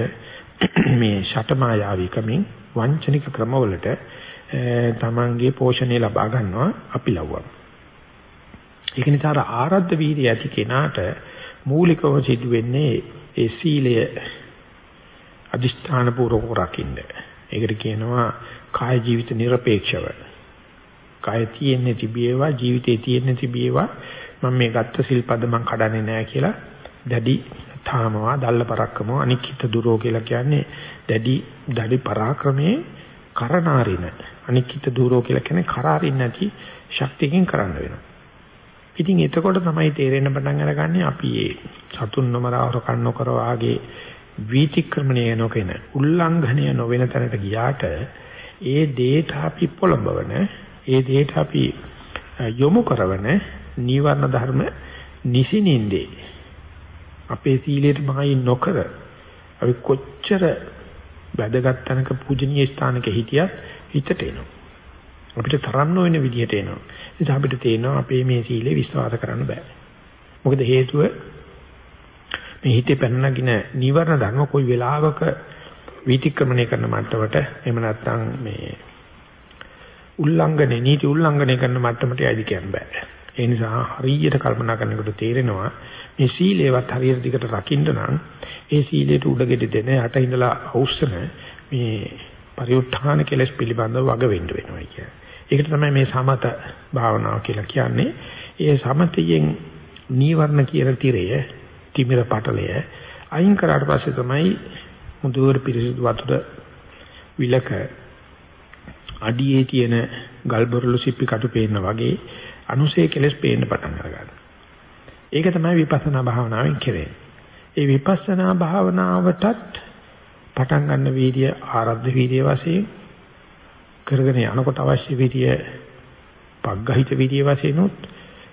මේ ෂටමායාවිකමින් වංචනික ක්‍රමවලට තමන්ගේ පෝෂණය ලබා ගන්නවා අපි ලව්වා. ඒක නිසා අර ආරද්ධ වීර්ය ඇති කෙනාට මූලිකව සිදු වෙන්නේ ඒ සීලය අදිෂ්ඨාන පූර්වක රකින්න. ඒකට කියනවා කාය ජීවිත নিরপেক্ষව. කාය තියෙන්නේ තිබේවා ජීවිතේ තියෙන්නේ තිබේවා මම මේ ගත්ත සිල්පද මං කඩන්නේ නැහැ කියලා දැඩි තාමවා දල්ල පරක්කම අනික්කිත දුරෝ කියලා කියන්නේ දැඩි දැඩි පරාක්‍රමයේ කරනාරින අනික්කිත දුරෝ කියලා කියන්නේ කරාරින් නැති ශක්තියකින් කරන්න වෙනවා. ඉතින් එතකොට තමයි තේරෙන්න පටන් අරගන්නේ අපි මේ සතුන් නොමරවර කන්නකර වාගේ වීතික්‍රමණය නොකෙන උල්ලංඝනය නොවන තැනට ගියාට ඒ දේට අපි පොළඹවන ඒ දේට අපි යොමු කරවන නීවරණ ධර්ම නිසිනින්දේ අපේ සීලයට මහයි නොකර අපි කොච්චර වැදගත් තැනක පූජනීය ස්ථානක හිටියත් හිතට එනවා අපිට තරම් නොවන විදිහට එනවා. ඒ නිසා අපිට තේනවා අපේ මේ සීලේ විශ්වාස කරන්න බෑ. මොකද හේතුව මේ හිතේ පැනනගින නීවරණ ධර්ම કોઈ වෙලාවක විතික්‍රමණය කරන මට්ටමට එහෙම නැත්නම් මේ උල්ලංඝනේ නීති උල්ලංඝනය කරන මට්ටමට යයිද කියන්න බෑ. ඒ නිසා හරියට කල්පනා කරනකොට තේරෙනවා මේ සීලේවත් හරියට දිකට රකින්න නම් ඒ සීලයට උඩගෙඩි දෙන යට ඉඳලා අවශ්‍යන මේ පරිඋත්ථාන කෙලස් පිළිබඳව වග වෙන්න වෙනවා කියන්නේ. ඒකට තමයි මේ සමත භාවනාව කියලා කියන්නේ. ඒ සමතයෙන් නීවරණ කියන තිරය, තිමිර පටලය අයින් කරාට පස්සේ තමයි මුදුවර පිරිසිදු වතුර විලක අඩියේ තියෙන ගල්බරළු සිප්පි කටු පේන්න වගේ අනුසේ කෙලස් පේන්න පටන් අරගන්නවා. ඒක තමයි විපස්සනා භාවනාවෙන් කෙරෙන්නේ. ඒ විපස්සනා භාවනාවටත් පටන් ගන්න වීර්ය ආරද්ධ වීර්ය වශයෙන් කරගෙන යනකොට අවශ්‍ය විදිය පග්ගහිත විදිය වශයෙන් උත්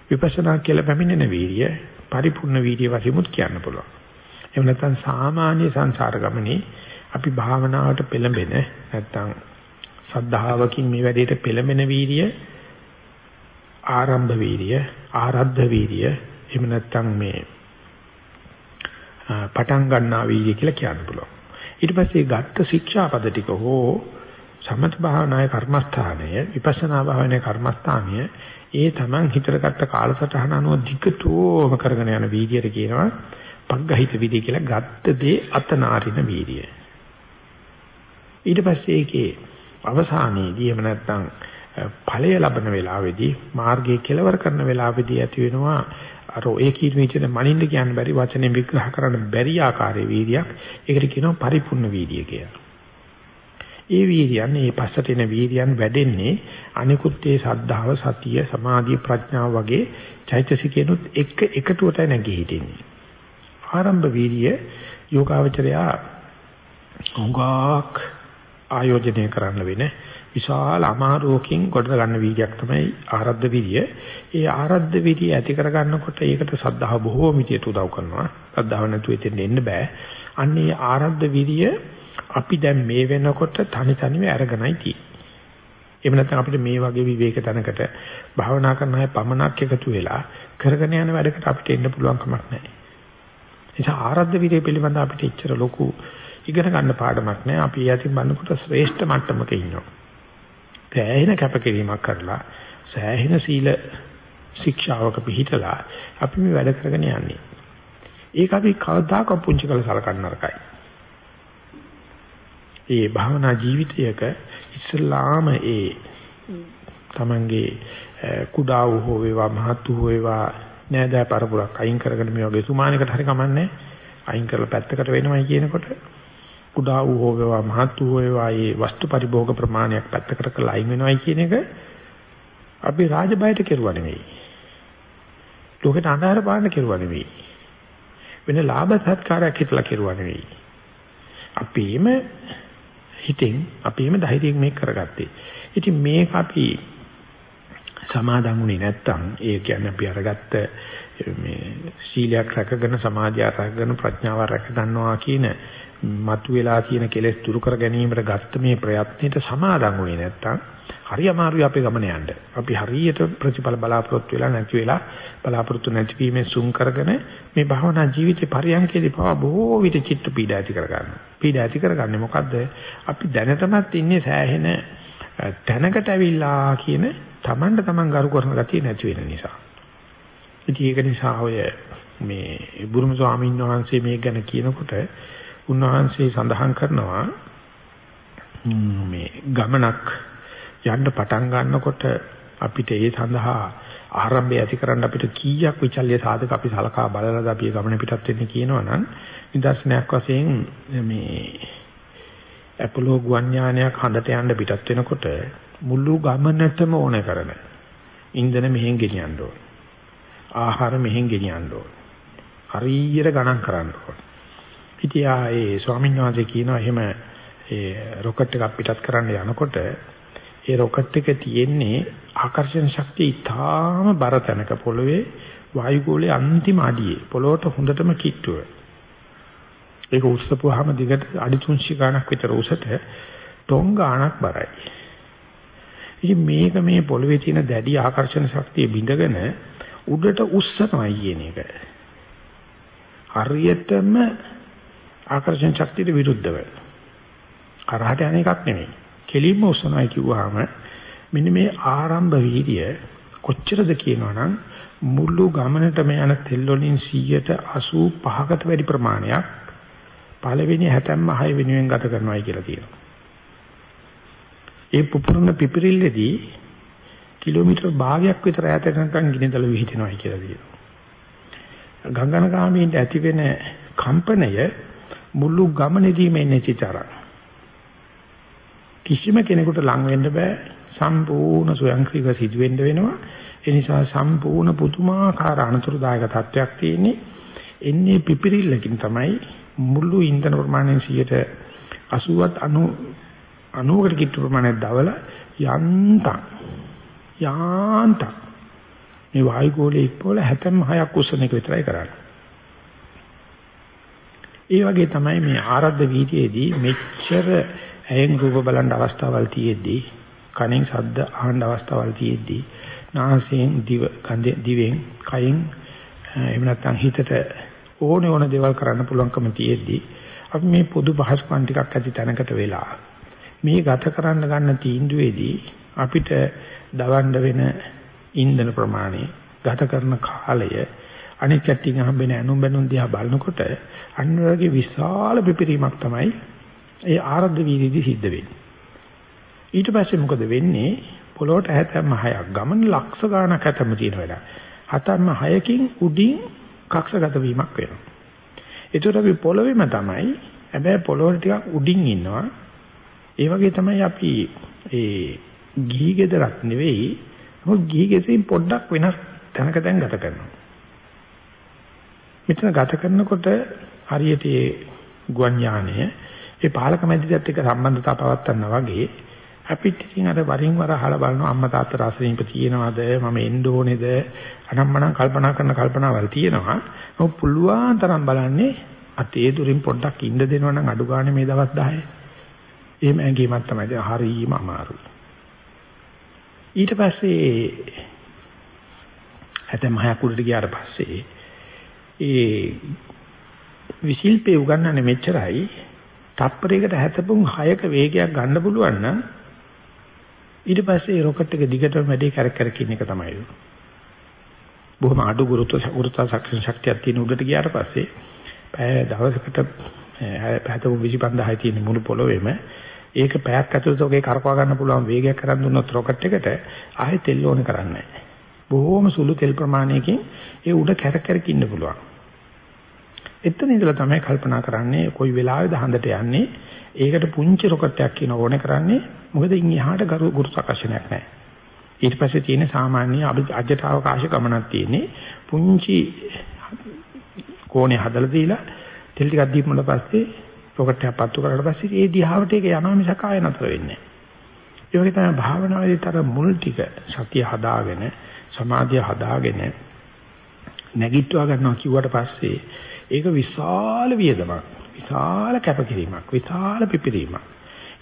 විපස්සනා කියලා පැමිණෙන වීර්ය පරිපූර්ණ වීර්ය වශයෙන් උත් කියන්න පුළුවන්. එහෙම නැත්නම් සාමාන්‍ය සංසාර ගමනේ අපි භාවනාවට පෙළඹෙන නැත්නම් සද්ධාවකින් මේ වැඩේට පෙළඹෙන වීර්ය ආරම්භ වීර්ය ආරද්ධ වීර්ය එහෙම නැත්නම් මේ පටන් ගන්නා වීර්ය කියලා කියන්න පුළුවන්. ඊට පස්සේ ගත්ත ශික්ෂාපද ටික හෝ සමත භාවනායේ කර්මස්ථානය විපස්සනා භාවනායේ කර්මස්ථානය ඒ Taman හිතට ගත්ත කාලසටහන අනුව ධිකටෝම කරගෙන යන වීදියට කියනවා පග්ගහිත වීදිය කියලා ගත්ත දේ අතනාරින වීදිය. ඊට පස්සේ ඒකේ අවසානයේදී එහෙම නැත්නම් ඵලය ලබන වෙලාවේදී මාර්ගයේ කෙලවර කරන වෙලාවේදී ඇති වෙනවා අර ඒ කීන විදිහට මනින්න කියන්න බැරි වචනෙන් විග්‍රහ කරන්න බැරි ආකාරයේ වීර්යයක්. ඒකට කියනවා පරිපූර්ණ වීර්ය කියලා. ඒ වීර්යයන් මේ පස්සට එන වීර්යයන් වැඩෙන්නේ අනිකුත් ඒ සද්ධාව සතිය සමාධිය ප්‍රඥාව වගේ චෛතසිකේනුත් එක එකටුවට නැගී හිටින්නේ. ආරම්භ වීර්ය යෝගාවචරයා උංගාක් ආයෝජනය කරන්න වෙන විශාල අමාරුවකින් කොට ගන්න වීර්යයක් තමයි ආරද්ධ වීර්ය. ඒ ආරද්ධ වීර්ය ඇති කර ගන්නකොට ඒකට සද්ධාව බොහෝ මිතියට උදව් කරනවා. සද්ධාව නැතුව එතෙන් එන්න බෑ. අන්නේ ආරද්ධ වීර්ය අපි දැන් මේ වෙනකොට තනි තනිව අරගෙනයි තියෙන්නේ. එහෙම නැත්නම් අපිට මේ වගේ විවේක තැනකට භාවනා කරන අය පමණක් එකතු වෙලා කරගෙන යන වැඩකට අපිට එන්න පුළුවන් කමක් නැහැ. නිසා ආරද්ධ විරය පිළිබඳ අපිට එච්චර ලොකු ඉගෙන ගන්න පාඩමක් නැහැ. අපි යටින් බannකොට ශ්‍රේෂ්ඨ මට්ටමක ඉන්නවා. සෑහෙන කැපකිරීමක් කරලා සෑහෙන සීල ශික්ෂාවක පිළිහිටලා අපි මේ වැඩ කරගෙන යන්නේ. ඒක අපි කවදාක පුංචි කළ සලකන්න නරකයි. ඒ භාවනා ජීවිතයක ඉස්සල්ලාම ඒ තමන්ගේ කුඩා වූ හෝ වේවා මහත් වූ වේවා නෑදෑ පරපුරක් අයින් කරගෙන මේ වගේ සුමානකට හරි කමන්නේ අයින් කරලා පැත්තකට වෙනවයි කියනකොට කුඩා වූ හෝ වේවා මහත් වූ වේවා මේ වස්තු පරිභෝග ප්‍රමාණයක් පැත්තකට කරලා අයින් වෙනවයි කියන එක අපි රාජබයට කෙරුවා නෙවෙයි. ලෝකෙට අඳහර පාන්න කෙරුවා නෙවෙයි. වෙන ලාභ සත්කාරයක් හිතලා කෙරුවා නෙවෙයි. අපේම හිතෙන් අපේම ධෛර්යයෙන් මේක කරගත්තේ. ඉතින් මේක අපි සමාදන් වුණේ නැත්තම් ඒ කියන්නේ අපි අරගත්ත මේ සීලයක් රැකගෙන සමාධිය රැකගෙන ප්‍රඥාව රැක ගන්නවා කියන මතුවලා තියෙන කෙලෙස් දුරු කර ගැනීමට ගත්ත මේ ප්‍රයත්නෙට සමාදන් වුණේ නැත්තම් හරි අමාරුයි අපේ ගමන යන්න. අපි හරියට ප්‍රතිඵල බලාපොරොත්තු වෙලා නැති වෙලා බලාපොරොත්තු නැති වීමෙන් සුන් කරගෙන මේ භවනා ජීවිතේ පරියන්කේදී පවා බොහෝ විට චිත්ත පීඩා ඇති කරගන්නවා. පීඩා ඇති කරගන්නේ මොකද්ද? අපි දැනටමත් ඉන්නේ සෑහෙන තැනකට ඇවිල්ලා කියන Tamanට Taman ගරු කරන ගතිය නැති වෙන නිසා. ඉතින් ඒක නිසා ඔය මේ බුරුම ස්වාමීන් වහන්සේ මේක ගැන කියනකොට උන්වහන්සේ සඳහන් කරනවා මේ ගමනක් යන්න පටන් ගන්නකොට අපිට ඒ සඳහා ආරම්භය ඇති කරන්න අපිට කීයක් විචල්්‍ය සාධක අපි සලකා බලලාද අපි ගමන පිටත් වෙන්නේ කියනවනම් නිදර්ශනයක් වශයෙන් මේ ඇපොලෝ ගුවන් යානයක් හඳට යන්න පිටත් වෙනකොට මුළු ගමනටම ඕන කරන ඉන්ධන මෙහෙන් ගෙනියන්න ඕන. ආහාර මෙහෙන් ගෙනියන්න ඕන. හරියට ගණන් කරන්න ඕන. ඉතින් ආ ඒ ස්වාමීන් වහන්සේ කියනවා එහෙම ඒ රොකට් එකක් පිටත් කරන්න යනකොට ඒ රොකට් එක තියෙන්නේ ආකර්ෂණ ශක්තිය ඉතාම බර තැනක පොළවේ වායුගෝලයේ අන්තිම අඩියේ පොළොවට හොඳටම කිට්ටුව. ඒක උස්සපුවාම දිගට අඩි 300 ගණක් විතර උසට ටොං ගණක් බරයි. ඉතින් මේක මේ පොළවේ තියෙන දැඩි ආකර්ෂණ ශක්තිය බිඳගෙන උඩට උස්සනවා කියන එක. හරියටම ආකර්ෂණ ශක්තියට විරුද්ධව. කරහට යන එකක් නෙමෙයි. කෙලින්ම උස්සනවා කිව්වහම මෙන්න මේ ආරම්භ වීර්ය කොච්චරද කියනවනම් මුළු ගමනටම යන තෙල් වලින් 185කට වැඩි ප්‍රමාණයක් පළවෙනි 76 වෙනුවෙන් ගත කරනවායි කියලා කියනවා. ඒ පුපුරන පිපිරිල්ලේදී කිලෝමීටර් භාගයක් විතර ඈත යනකම් ගිනිදල විහිදෙනවායි කියලා කියනවා. ගංගනගාමීන්ට ඇති වෙන කම්පනය මුළු ගමනේදීම එන්නේ චිතරක්. කිසිම කෙනෙකුට ලං වෙන්න බෑ සම්පූර්ණ ස්වයංක්‍රීය සිදු වෙන්න වෙනවා ඒ නිසා සම්පූර්ණ පුදුමාකාර අනතුරුදායක තත්වයක් තියෙන්නේ එන්නේ පිපිරිල්ලකින් තමයි මුළු ඉන්ධන ප්‍රමාණයෙන් 80ත් 90 90කට කිට්ටු ප්‍රමාණයක් දවල යන්තම් යාන්තම් මේ වායුගෝලයේ ඉක්පොල 76ක් උස්සන එක විතරයි කරන්නේ. ඒ වගේ තමයි මේ ආරද්ධ වීතියේදී මෙච්චර ඇයෙන් රූප බලන්න අවස්ථාවල් තියෙද්දී කනෙන් ශබ්ද අහන්න අවස්ථාවල් තියෙද්දී නාසයෙන් දිව ගඳ දිවෙන් කයින් එහෙම නැත්නම් හිතට ඕනේ ඕන දේවල් කරන්න පුළුවන්කම තියෙද්දී අපි මේ පොදු පහසුකම් ටිකක් ඇති තැනකට වෙලා මේ ගත කරන්න ගන්න තීන්දුවේදී අපිට දවන්න වෙන ඉන්ධන ප්‍රමාණය ගත කරන කාලය අනිත් කට්ටියන් හම්බෙන ඇනුම් බැනුම් දිහා බලනකොට අන්න වගේ විශාල පිපිරීමක් තමයි ඒ ආරද්ධ වීර්යදී සිද්ධ වෙන්නේ. ඊට පස්සේ මොකද වෙන්නේ? පොළොවට හැතැම්ම හයක් ගමන ලක්ෂ ගණනක් හැතැම්ම තියෙන වෙලාව. හතම්ම හයකින් උඩින් කක්ෂගත වීමක් වෙනවා. ඒතර අපි පොළොවේම තමයි හැබැයි පොළොවට ටිකක් උඩින් ඉන්නවා. ඒ වගේ තමයි අපි ඒ ගිහි ගෙදරක් නෙවෙයි මොකද ගිහි ගෙදරින් පොඩ්ඩක් වෙනස් තැනක දැන් ගත කරනවා. මෙතන ගත කරනකොට හරියට ඒ ගුවන් යානය ඒ පාලක මැදිරියත් එක්ක සම්බන්ධතාව පවත්වනවා වගේ අපිට ඉතින් අර වරින් වර අහලා බලනවා අම්මා තාත්තා රසණීප තියෙනවද? මම එන්න ඕනේද? අනම්මනම් කල්පනා කරන කල්පනාවල් තියෙනවා. නමුත් පුළුවන් තරම් බලන්නේ අතේ දුරින් පොඩ්ඩක් ඉන්න දෙනවා නම් අඩු ගානේ මේ දවස් 10 එහෙම ඇඟීමක් තමයි. හරීම අමාරුයි. ඊට පස්සේ හැතැම් හයක් උඩට ගියාට පස්සේ ඒ විශිල්පේ උගන්නන්නේ මෙච්චරයි තප්පරයකට 73ක වේගයක් ගන්න පුළුවන් නම් ඊට පස්සේ රොකට් එක දිගටම වැඩි කරක් කර කියන එක තමයි. බොහොම අඩු ගුරුත්ව ගුරුත්වාකර්ෂණ ශක්තියක් තියෙන උඩට ගියාට පස්සේ පැය දවසකට 75000 තියෙන මුළු පොළොවේම ඒක පැයක් ඇතුළත ඔගේ කරකවා ගන්න පුළුවන් වේගයක් කරන් දුන්නොත් රොකට් එකට ආයෙ තෙල් ඕනේ කරන්නේ නැහැ. බොහොම සුළු තෙල් ප්‍රමාණයකින් ඒ උඩ කැරක් කැරක ඉන්න පුළුවන්. එතන ඉඳලා තමයි කල්පනා කරන්නේ කොයි වෙලාවෙද හඳට යන්නේ. ඒකට පුංචි රොකට් එකක් කියන ඕනේ කරන්නේ මොකද ඉන් එහාට ගුරුත්වාකර්ෂණයක් නැහැ. ඊට පස්සේ තියෙන සාමාන්‍ය අජට අවකාශ ගමනක් තියෙන්නේ පුංචි කෝණේ හදලා දීලා තෙල් ටිකක් දීපුණාට පස්සේ රොකට් එකක් පත්තු කරලා පස්සේ ඒ දිහාවට ඒක යනවා මිසක ආය නතර වෙන්නේ නැහැ. ඒ වගේ තමයි භාවනාවේදී තර මුල් ටික සතිය හදාගෙන සමාධිය හදාගෙන නැගිටවා ගන්නවා කිව්වට පස්සේ ඒක විශාල වියදමක් විශාල කැපකිරීමක් විශාල පිපිරීමක්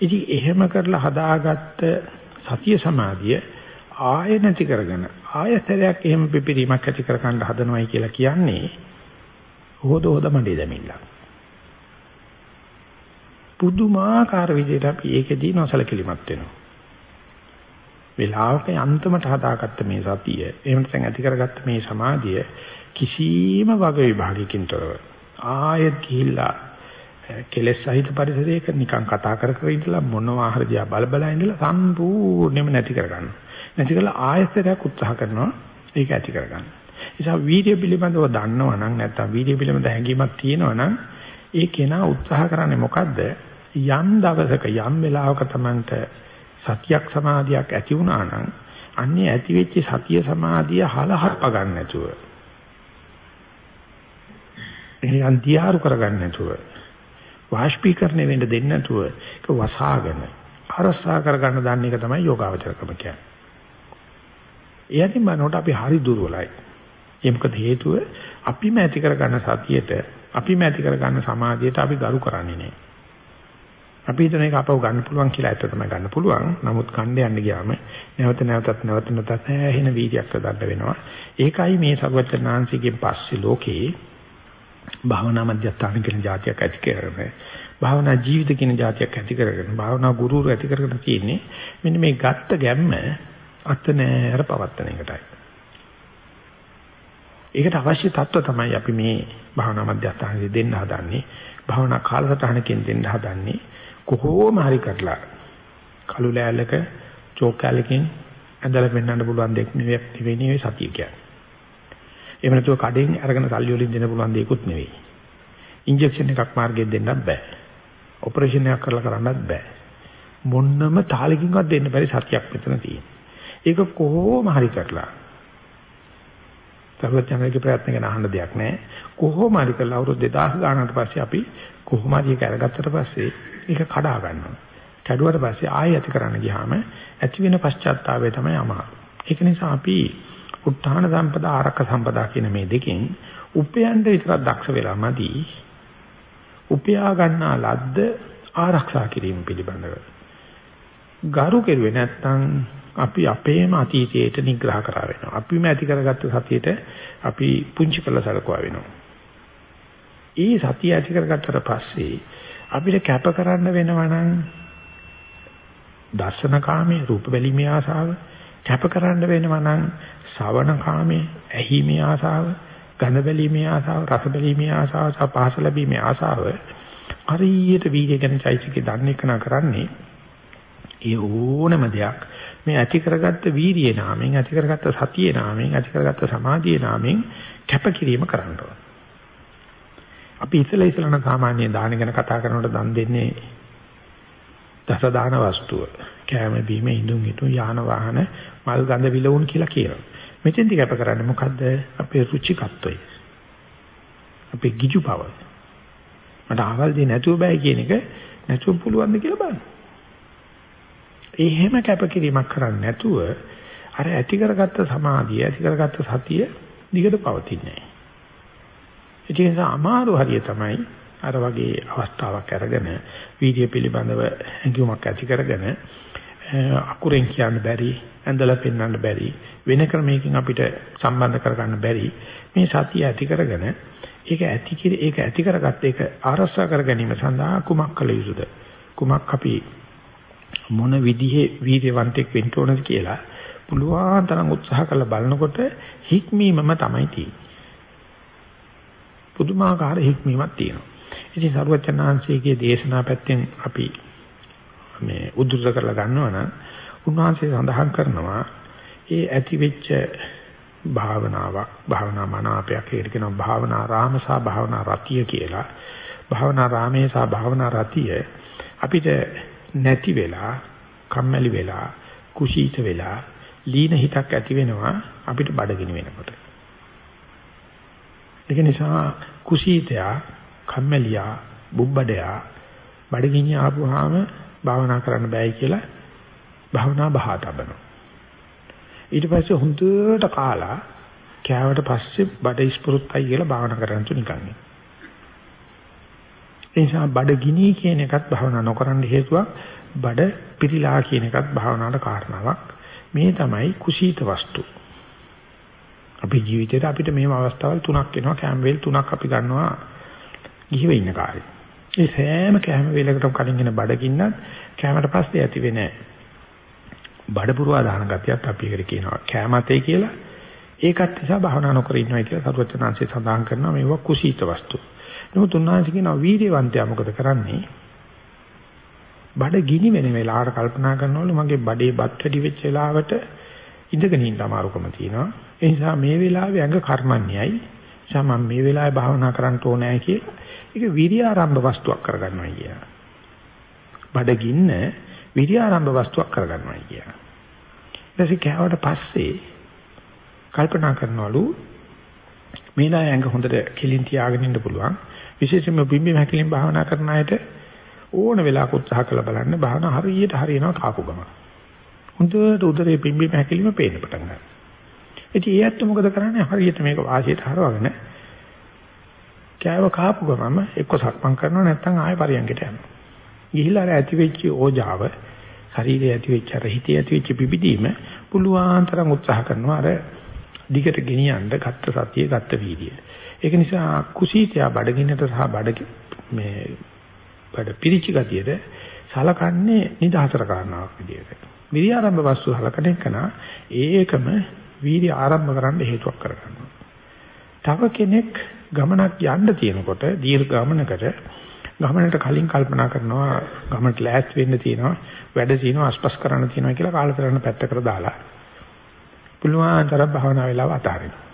ඉතින් එහෙම කරලා හදාගත්ත සතිය සමාධිය ආය නැති කරගෙන ආයතරයක් එහෙම පිපිරීමක් ඇති කර ගන්න හදනවයි කියලා කියන්නේ හොද හොද මඩේ දැමිල්ලක් පුදුමාකාර විදිහට අපි ඒකෙදී නොසලකලිමත් වෙනවා වෙලාවක යන්තමට හදාගත්ත මේ සතිය එහෙම නැත්නම් ඇති කරගත්ත මේ සමාධිය කිසිම වග විභාගයකින් තොරව ආයෙත් ගිහිල්ලා කෙලෙස් සහිත පරිසරයක නිකන් කතා කර කර ඉඳලා මොනවා හරි දිහා බල බල ඉඳලා සම්පූර්ණයෙන්ම නැති කරගන්න. නැති කරලා ආයෙත් උත්සාහ කරනවා ඒක ඇති කරගන්න. නිසා වීර්ය පිළිබඳව දන්නවා නම් නැත්නම් වීර්ය පිළිබඳ හැඟීමක් තියෙනවා නම් ඒ කෙනා උත්සාහ කරන්නේ මොකද්ද? යම් දවසක යම් වෙලාවක Tamanට සතියක් සමාධියක් ඇති වුණා නම් අන්නේ ඇති වෙච්ච සතිය සමාධිය හලහප්ප ගන්න නැතුව එහෙනම් දියාරු කරගන්න නැතුව වාෂ්පීකරණය වෙන්න දෙන්නේ නැතුව ඒක වසාගෙන අරසා කරගන්න දන්න එක තමයි යෝගාවචරකම කියන්නේ. එයකින් බලනකොට අපි හරි දුර්වලයි. ඒ මොකද හේතුව අපිම ඇති කරගන්න සතියට අපිම ඇති කරගන්න සමාධියට අපි ගරු කරන්නේ නැහැ. අපි හිතන එක අපව ගන්න පුළුවන් කියලා ඇත්තටම ගන්න පුළුවන්. නමුත් කණ්ඩ යන්න ගියාම නැවත නැවතත් නැවත නැවතත් ඇහෙන වීර්යයක් හදන්න වෙනවා. ඒකයි මේ සර්වචනාංශිකෙන් පස්සේ ලෝකේ භාවනා මධ්‍යස්ථාන කියන જાතියක් ඇති කරගෙන භාවනා ජීවිත කියන જાතියක් ඇති කරගෙන භාවනා ගුරුවරු ඇති කරගෙන තියෙන්නේ මෙන්න මේ ගත්ත ගැම්ම අතනෑර පවත්තන එකටයි. ඒකට අවශ්‍ය தত্ত্ব තමයි අපි මේ භාවනා මධ්‍යස්ථානයේ දෙන්න හදන්නේ. භාවනා කාලසටහනකින් දෙන්න හදන්නේ. කොහොම හරි කරලා කළු ලෑල්ලක චෝක් කැලකින් ඇඳලා පෙන්වන්න පුළුවන් දෙයක් නෙවෙයි නෙවෙයි සතිය කියන්නේ. එහෙම නැතුව කඩෙන් අරගෙන සල්ලි වලින් දෙන්න පුළුවන් දෙයක්වත් නෙවෙයි. ඉන්ජෙක්ෂන් එකක් මාර්ගයෙන් දෙන්නත් බෑ. ඔපරේෂන් එකක් කරලා කරන්නත් බෑ. මොන්නම තාලකින්වත් දෙන්න බැරි සතියක් මෙතන තියෙනවා. ඒක කොහොම හරි කරලා සර්වඥාගේ ප්‍රයත්න ගැන අහන්න දෙයක් නැහැ. කොහොම හරි කරලා අවුරුදු 2000 ගානකට පස්සේ අපි කොහොම හරි ඒක අරගත්තට පස්සේ ඒක කඩා ගන්නවා. කැඩුවට පස්සේ ආයෙ ඇති කරන්න ගියාම ඇති වෙන පශ්චාත්තාපය තමයි අමාරු. ඒක නිසා අපි උත්හාන සම්පදා ආරක්ක සම්පදා කියන මේ දෙකෙන් උපයන්න විතරක් දක්ෂ වෙලා මදි. උපයා ගන්නා ලද්ද ආරක්ෂා කිරීම පිළිබඳව. ගරු කෙරුවේ නැත්නම් අපි අපේම අතීතයට නිග්‍රහ කරා වෙනවා. අපිම ඇති කරගත්ත සතියට අපි පුංචි කළ සලකුවා වෙනවා. ඒ සතිය ඇති කරගත්තට පස්සේ අපිට කැප කරන්න වෙනවා නම් දර්ශන කාමයේ රූප බැලීමේ ආසාව කැප කරන්න වෙනවා නම් ශවණ කාමයේ ඇහිීමේ ආසාව ගඳ බැලීමේ ආසාව රස බැලීමේ ආසාව සහ පහස ලැබීමේ ආසාව හරියට වීර්ය ගැන චෛසිකේ දන්නේ කන කරන්නේ ඒ ඕනම දෙයක් මේ ඇති කරගත්ත වීර්යයේ නාමයෙන් ඇති කරගත්ත සතියේ නාමයෙන් ඇති කරගත්ත සමාධියේ නාමයෙන් කැපකිරීම කරන්න ඕන. අපි ඉතල ඉතලන සාමාන්‍ය දාන ගැන කතා කරනකොට දන් දෙන්නේ දස දාන වස්තුව. කෑම බීම ඉඳුන් හිටුන් යාන වාහන මල් ගඳ විලවුන් කියලා කියනවා. මෙතෙන්දි කැප කරන්නේ මොකද්ද? අපේ රුචිකත්වය. අපේ ගිජු බව. මට ආවල් දෙ නැතුව බෑ කියන එක නැතුව පුළුවන් ද කියලා බලන්න. එහෙම කැපකිරීමක් කරන්නේ නැතුව අර ඇති කරගත්ත සමාධිය ඇති කරගත්ත සතිය දිගට පවතින්නේ නැහැ. ඒ නිසා අමාරු හරිය තමයි අර වගේ අවස්ථාවක් අරගෙන වීර්ය පිළිබඳව හැඟීමක් ඇති කරගෙන අකුරෙන් කියන්න බැරි ඇඳලා පෙන්වන්න බැරි වෙන ක්‍රමයකින් අපිට සම්බන්ධ කරගන්න බැරි මේ සතිය ඇති කරගෙන ඒක ඇති කිර ඒක ඇති කරගත්ත ඒක ආරස්සා කර ගැනීම සඳහා කුමක් කළ යුතුද? කුමක් අපි මොන විදිහේ වීර්යවන්තෙක් වෙන්න ඕනද කියලා පුළුවන් තරම් උත්සාහ කරලා බලනකොට හික්මීමම තමයි තියෙන්නේ. පුදුමාකාර හික්මීමක් තියෙනවා ඉතින් සරුවචනාංශයේ දේශනා පැත්තෙන් අපි මේ උද්දෘත කරලා ගන්නවා නම් උන්වහන්සේ සඳහන් කරනවා ඒ ඇති වෙච්ච භාවනාවක් භාවනා මනාපයක් ඒකට කියනවා භාවනා රාම සහ භාවනා රතිය කියලා. භාවනා රාමේ සහ භාවනා රතිය අපිට නැති වෙලා කම්මැලි වෙලා කුසීත වෙලා ලීන හිතක් ඇති වෙනවා අපිට බඩගිනි වෙනකොට. ඒක නිසා කුසීතයා කම්මැලියා බුබ්බඩයා බඩගිනි ආපුවාම භාවනා කරන්න බෑයි කියලා භාවනා බහා තබනවා. ඊට පස්සේ හුදුට කාලා කෑවට පස්සේ බඩ ඉස්පුරුත්තයි කියලා භාවනා කරන්න තු නිකන්. ඒ නිසා බඩගිනි කියන එකත් භාවනා නොකරන්න හේතුවක් බඩ පිරීලා කියන එකත් භාවනාවට කාරණාවක්. මේ තමයි කුසීත වස්තු. අපේ ජීවිතේට අපිට මේව අවස්ථාවල් තුනක් එනවා කැම් වේල් තුනක් අපි ගන්නවා ගිහිව ඉන්න කාර්යය. ඒ සෑම කැම වේලකටම කලින් එන බඩගින්නත් කැමට පස්සේ ඇති වෙන්නේ බඩ පුරවා දාන ගතියත් අපි ඒකට කියනවා කැමතේ කියලා. ඒකත් නිසා භාවනා නොකර ඉන්නවා කියලා සරුවචනාංශය සඳහන් කරනවා මේවා කුසීත වස්තු. නමුත් උන්වහන්සේ කියනවා වීර්යවන්තයා මොකද කරන්නේ? බඩ ගිනි වෙන වෙලාවට කල්පනා කරනවලු මගේ බඩේ බත් වැඩි වෙච්ච වෙලාවට ඉඳගෙන ඉන්න අමාරුකම තියෙනවා. ඒ නිසා මේ වෙලාවේ ඇඟ කර්මන්නේයි. නිසා මම මේ වෙලාවේ භාවනා කරන්න ඕනෑ කියලා ඒක විරිය ආරම්භ වස්තුවක් කරගන්නවා කියන. බඩගින්න විරිය ආරම්භ වස්තුවක් කරගන්නවා කියන. ඊටසේ කෑවට පස්සේ කල්පනා කරනවලු මේ ණය ඇඟ හොඳට කෙලින් තියාගෙන ඉන්න පුළුවන්. විශේෂයෙන්ම බිම්බි මහකලින් භාවනා කරන අයට ඕන වෙලාවක උත්සාහ කරලා බලන්න භාවනා හරියට හරියනවා කාපු ගම. හොඳට උදරේ බිම්බි මහකලිම පේන්න පටන් ගන්නවා. ඉතින් ඒ ඇත්ත මොකද කරන්නේ හරියට මේක වාසියට හරවගෙන කෑව කාපු ගමම එක්ක සක්මන් කරනවා නැත්නම් ආයෙ පරියන්කට යනවා. ගිහිලා අර ඇති වෙච්ච ඕජාව ශරීරයේ ඇති වෙච්ච අර හිතේ ඇති වෙච්ච පිබිදීම පුළුවන් තරම් උත්සාහ කරනවා අර දිගට ගෙනියන්න ගත්ත සතිය ගත්ත වීර්යය. ඒක නිසා කුසීතයා බඩගින්නට සහ බඩ මේ බඩ පිරිචි ගතියට සලකන්නේ නිදහසට කාරණාවක් විදියට. විරියාරම්භ වස්තු සලකන එක ඒකම වීර්ය ආරම්භ කරන්න හේතුවක් කරගන්නවා. තව කෙනෙක් ගමනක් යන්න තියෙනකොට දීර්ඝ ගමනකට ගමනට කලින් කල්පනා කරනවා ගමනට ලෑස්ති වෙන්න තියෙනවා වැඩ තියෙනවා අස්පස් කරන්න තියෙනවා කියලා කාලතරණ පැත්තකට දාලා පුළුවන් තරම් භාවනා වෙලාව අතාරිනවා.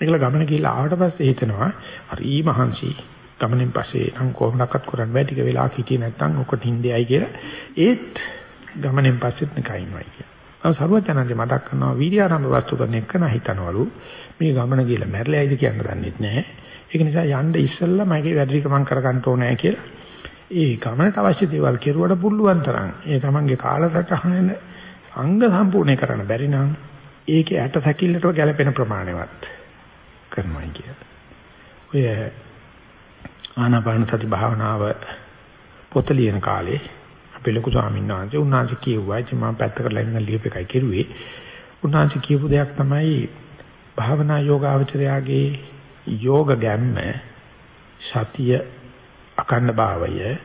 ඒකල ගමන ගිහිල්ලා ආවට පස්සේ හිතනවා හරි මහන්සි ගමනෙන් පස්සේ නම් කොහොමඩක්වත් කරන්න බෑ ටික වෙලාවක් හිටියේ නැත්නම් ඔකට හින්දේයි කියලා ඒත් ගමනෙන් පස්සෙත් නිකයින්වයි කියලා. අර සරුවචනන්දේ මතක් කරනවා වීර්යාරම්භ වස්තු කරන එක නා හිතනවලු මේ ගමන ගිහලා මැරෙලායිද කියන්න දන්නෙත් නැහැ. ඒක නිසා යන්න ඉස්සෙල්ලා මගේ වැඩිකමක් කරගන්න ඕනේ කියලා. ඒ ගමනට අවශ්‍ය දේවල් කෙරුවට පුළුවන් තරම් ඒ තමන්ගේ කාලසටහන අංග සම්පූර්ණ කරන්න බැරි නම් ඒකේ ඇට සැකිල්ලට ගැලපෙන ප්‍රමාණවත් කරනවා කියලා. ඔය ආනාපාන සති භාවනාව පොත ලියන කාලේ අපේ ලොකු ස්වාමීන් වහන්සේ උන්වහන්සේ කිව්වා ඉතින් මම පැත්තකට ලයින් ලියප එකයි කෙරුවේ. උන්වහන්සේ කියපු දෙයක් තමයි භාවනා යෝගාවචරයාගේ යෝග ගැම්ම සතිය අකණ්ඩ භාවය.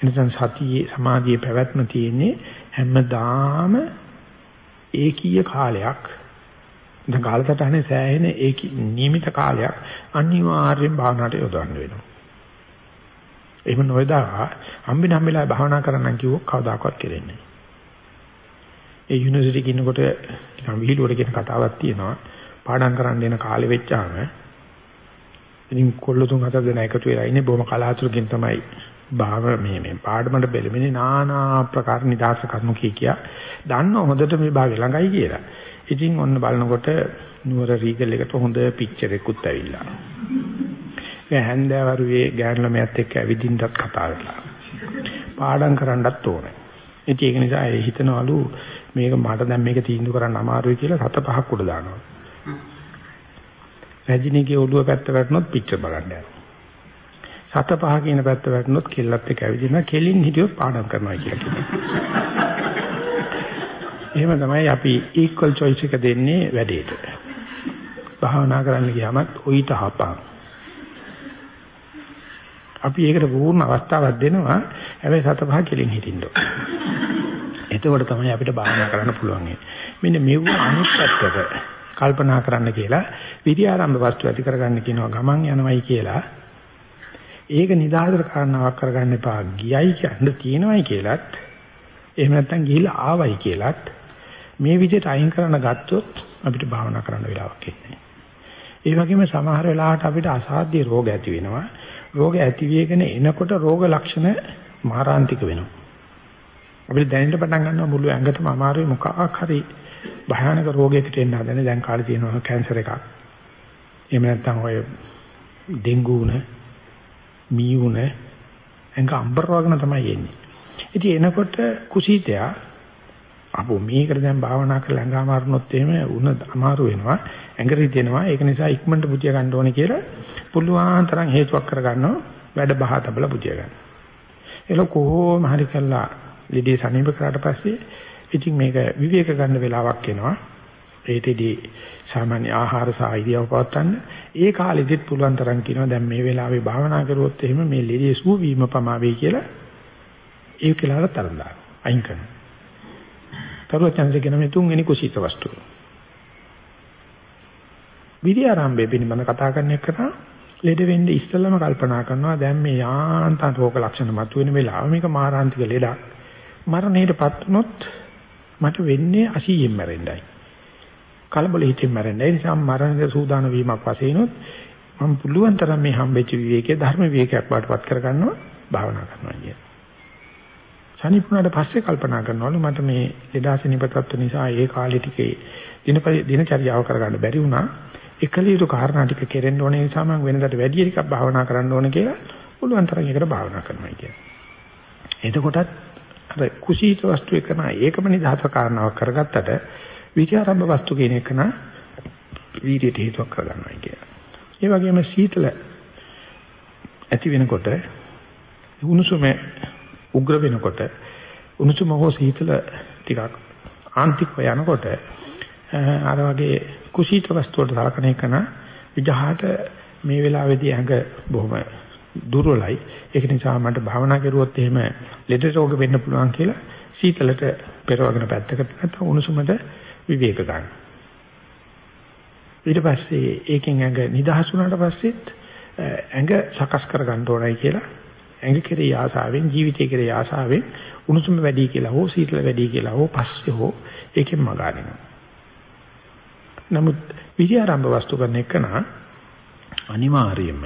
එනිසා සතියේ සමාධියේ පැවැත්ම තියෙන්නේ හැමදාම ඒකීය කාලයක්. දැන් කාලසටහනේ සෑහෙන ඒකී නියමිත කාලයක් අනිවාර්යෙන් භාවනාවට යොදවන්න වෙනවා. එහෙම නොයදා හම්බෙන හම්බෙලා භාවනා කරන්න කිව්වොත් කවදාකවත් කෙරෙන්නේ නැහැ. ඒ යුනිවර්සිටි කිනකොට නිකන් විහිළුවට කියන කතාවක් තියෙනවා. පාඩම් කරන්න එන කාලෙ වෙච්චාම ඉතින් කොල්ල තුන් හතර දෙනා එකතු වෙලා ඉන්නේ බොහොම කලාතුරකින් තමයි භාව මේ මේ පාඩමට බෙලෙමිනේ নানা ප්‍රකාර නිදාස කරනු කිය කියා දන්න හොඳට මේ භාගය ළඟයි කියලා. ඉතින් ඔන්න බලනකොට නුවර රීගල් එකට හොඳ පික්චර් එකකුත් ඇවිල්ලා. ඒ හැන්දෑවරුවේ ගෑනු ළමයාත් එක්ක ඇවිදින්නත් කතා කරලා. පාඩම් කරන්නත් ඕනේ. ඉතින් ඒක නිසා ඒ හිතනවලු මේක මට දැන් මේක තීන්දුව කරන්න අමාරුයි කියලා සත පහක් උඩ දානවා. රජිනීගේ ඔළුව පැත්ත වැටුනොත් පිච්චර බලන්න යනවා. සත පහ කියන පැත්ත වැටුනොත් කෙල්ලත් එක්ක ඇවිදිනවා කෙලින් හිටියොත් පාඩම් කරනවා කියලා කියනවා. එහෙම තමයි අපි equal choice එක දෙන්නේ වැඩේට. භාවනා කරන්න ගියාමත් ඔయిత හපා. අපි ඒකට පූර්ණ අවස්ථාවක් දෙනවා. හැබැයි සත පහ කෙලින් හිටින්න එතකොට තමයි අපිට භාවනා කරන්න පුළුවන්. මෙන්න මෙව අනිත් පැත්තට කල්පනා කරන්න කියලා විද්‍යාරම්භ වස්තු ඇති කරගන්න කියනවා ගමන් යනවයි කියලා. ඒක නිදාතර කාරණාවක් කරගන්න එපා. ගියයි කියන්න තියෙනවයි කියලත් එහෙම නැත්නම් ගිහිල්ලා ආවයි කියලත් මේ විදිහට අයින් කරන්න ගත්තොත් අපිට භාවනා කරන්න වෙලාවක් එන්නේ. ඒ වගේම සමහර වෙලාවට අපිට අසාධ්‍ය රෝග ඇති වෙනවා. රෝග ඇති වෙගෙන එනකොට රෝග ලක්ෂණ මාරාන්තික වෙනවා. අපිට දැනෙන්න පටන් ගන්නවා මුළු ඇඟටම අමාරුයි මොකක් හරි භයානක රෝගයකට එන්න හදන දැන් කාලේ තියෙනවා කැන්සර් එකක්. එහෙම නැත්නම් ඔය ඩෙන්ගු උන, මී උන, ඇඟ අම්බර වගන තමයි එන්නේ. ඉතින් එනකොට කුසීතයා අපෝ මේකට දැන් භාවනා කරලා ඇඟ අමාරුනොත් එහෙම උන අමාරු වෙනවා ඇඟ රිදෙනවා ඒක නිසා ඉක්මනට බුදිය ගන්න ඕනේ කියලා පුළුවන් තරම් හේතුවක් කරගන්නවා වැඩ බහ තබලා බුදිය ගන්න. ඒක කොහොම හරි කළා ලීඩේ සනීප කරාට පස්සේ ඉතින් මේක විවේක ගන්න වෙලාවක් එනවා. ඒතෙදී සාමාන්‍ය ආහාර සහ ඉරියව් පවත්වන්න ඒ කාලෙදිත් පුළුවන් තරම් කියනවා දැන් මේ වෙලාවේ භාවනා කරුවොත් එහෙම මේ ලීඩේ සුව වීම පමා වෙයි කියලා ඒක කියලා තරම් දානවා. අයින් කරනවා. කරුවචන්සේ කියන මේ තුන්වෙනි කුසීත වස්තුව. විරිය ආරම්භය පිළිබඳ කතා කරන එක ලෙඩ වෙන්නේ ඉස්සෙල්ලම කල්පනා කරනවා දැන් මේ යාන්තම් රෝග ලක්ෂණ මතුවෙන වෙලාව මේක මාරාන්තික ලෙඩක්. මරණයටපත් වුනොත් මට වෙන්නේ 80න් මැරෙන්නයි. කලබල හිතින් මැරෙන්නයි. ඒ නිසා මරණයට සූදානම් වීමක් වශයෙන් උත් මම පුළුවන් තරම් මේ හම්බෙච්ච විවේකයේ ධර්ම විවේකයක් වඩපත් කරගන්නවා භාවනා කරනවා කියන්නේ. සනීපුණාට පස්සේ කල්පනා කරනවලු මට මේ ලෙඩාසනිපතත්ව නිසා ඒ කාලේ ටිකේ දිනපරි දිනචරියාව කරගන්න බැරි වුණා. එකලියුතු කාරණා ටික කෙරෙන්න ඕනේ නිසා මම වෙනදට වැඩි ටිකක් භාවනා කරන්න ඕනේ කියලා පුළුවන් තරම් ඒකට භාවනා කරනවා කියන්නේ. එතකොටත් අර කුසීත වස්තු එක නා ඒකම නිදහස කාරණාවක් කරගත්තට විචාරම්භ වස්තු කියන එක නා වීර්යයට හේතුවක් කරගන්නවා කියන්නේ. ඒ වගේම සීතල ඇති වෙනකොට උණුසුම උග්‍ර වෙනකොට උණුසුම හෝ සීතල ටිකක් ආන්තිකව යනකොට අර වගේ කුසීත වස්තුවට සලකන එකන විජහාට මේ වෙලාවේදී ඇඟ බොහොම දුර්වලයි ඒක නිසා මට භාවනා කරුවොත් එහෙම ලෙඩ රෝග වෙන්න පුළුවන් කියලා සීතලට පෙරවගෙන පැත්තකට නැත්නම් උණුසුමට විවේක ගන්න. ඊට පස්සේ ඒකෙන් ඇඟ නිදහස් වුණාට පස්සෙත් ඇඟ සකස් කර ගන්න ඕනයි කියලා ඇඟ කෙරේ ආසාවෙන් ජීවිතය කෙරේ ආසාවෙන් උණුසුම වැඩි කියලා හෝ සීතල වැඩි කියලා හෝ පස්සේ හෝ ඒකෙන් මගාරිනවා. නමුත් විද්‍යාරම්භ වස්තු කරන එක නා අනිවාර්යයෙන්ම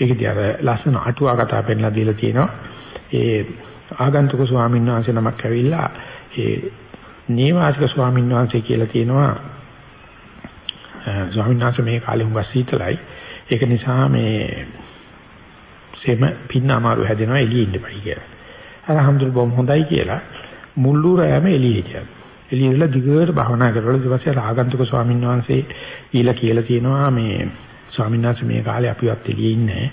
ඒකදී අර ලස්සන අටුවා කතා පෙන්නලා දීලා තියෙනවා. ඒ ආගන්තුක ස්වාමීන් වහන්සේ නමක් ඇවිල්ලා ඒ නේවාසික ස්වාමීන් වහන්සේ කියලා තියෙනවා ස්වාමීන් වහන්සේ මේ කාලේ හුඟක් සීතලයි. ඒක නිසා මේ සෙම පින්න අමාරු හැදෙනවා එළියේ ඉන්න බයි කියලා. අර හම්දුල් බොම් හොඳයි කියලා මුල්ලු රෑම එළියේ හිටියා. එළියේ ඉඳලා දිගට භාවනා කරලා ඊට පස්සේ ආගන්තුක ස්වාමීන් වහන්සේ ඊලා කියලා තියෙනවා මේ ස්වාමීන් වහන්සේ මේ කාලේ අපිවත් එළියේ ඉන්නේ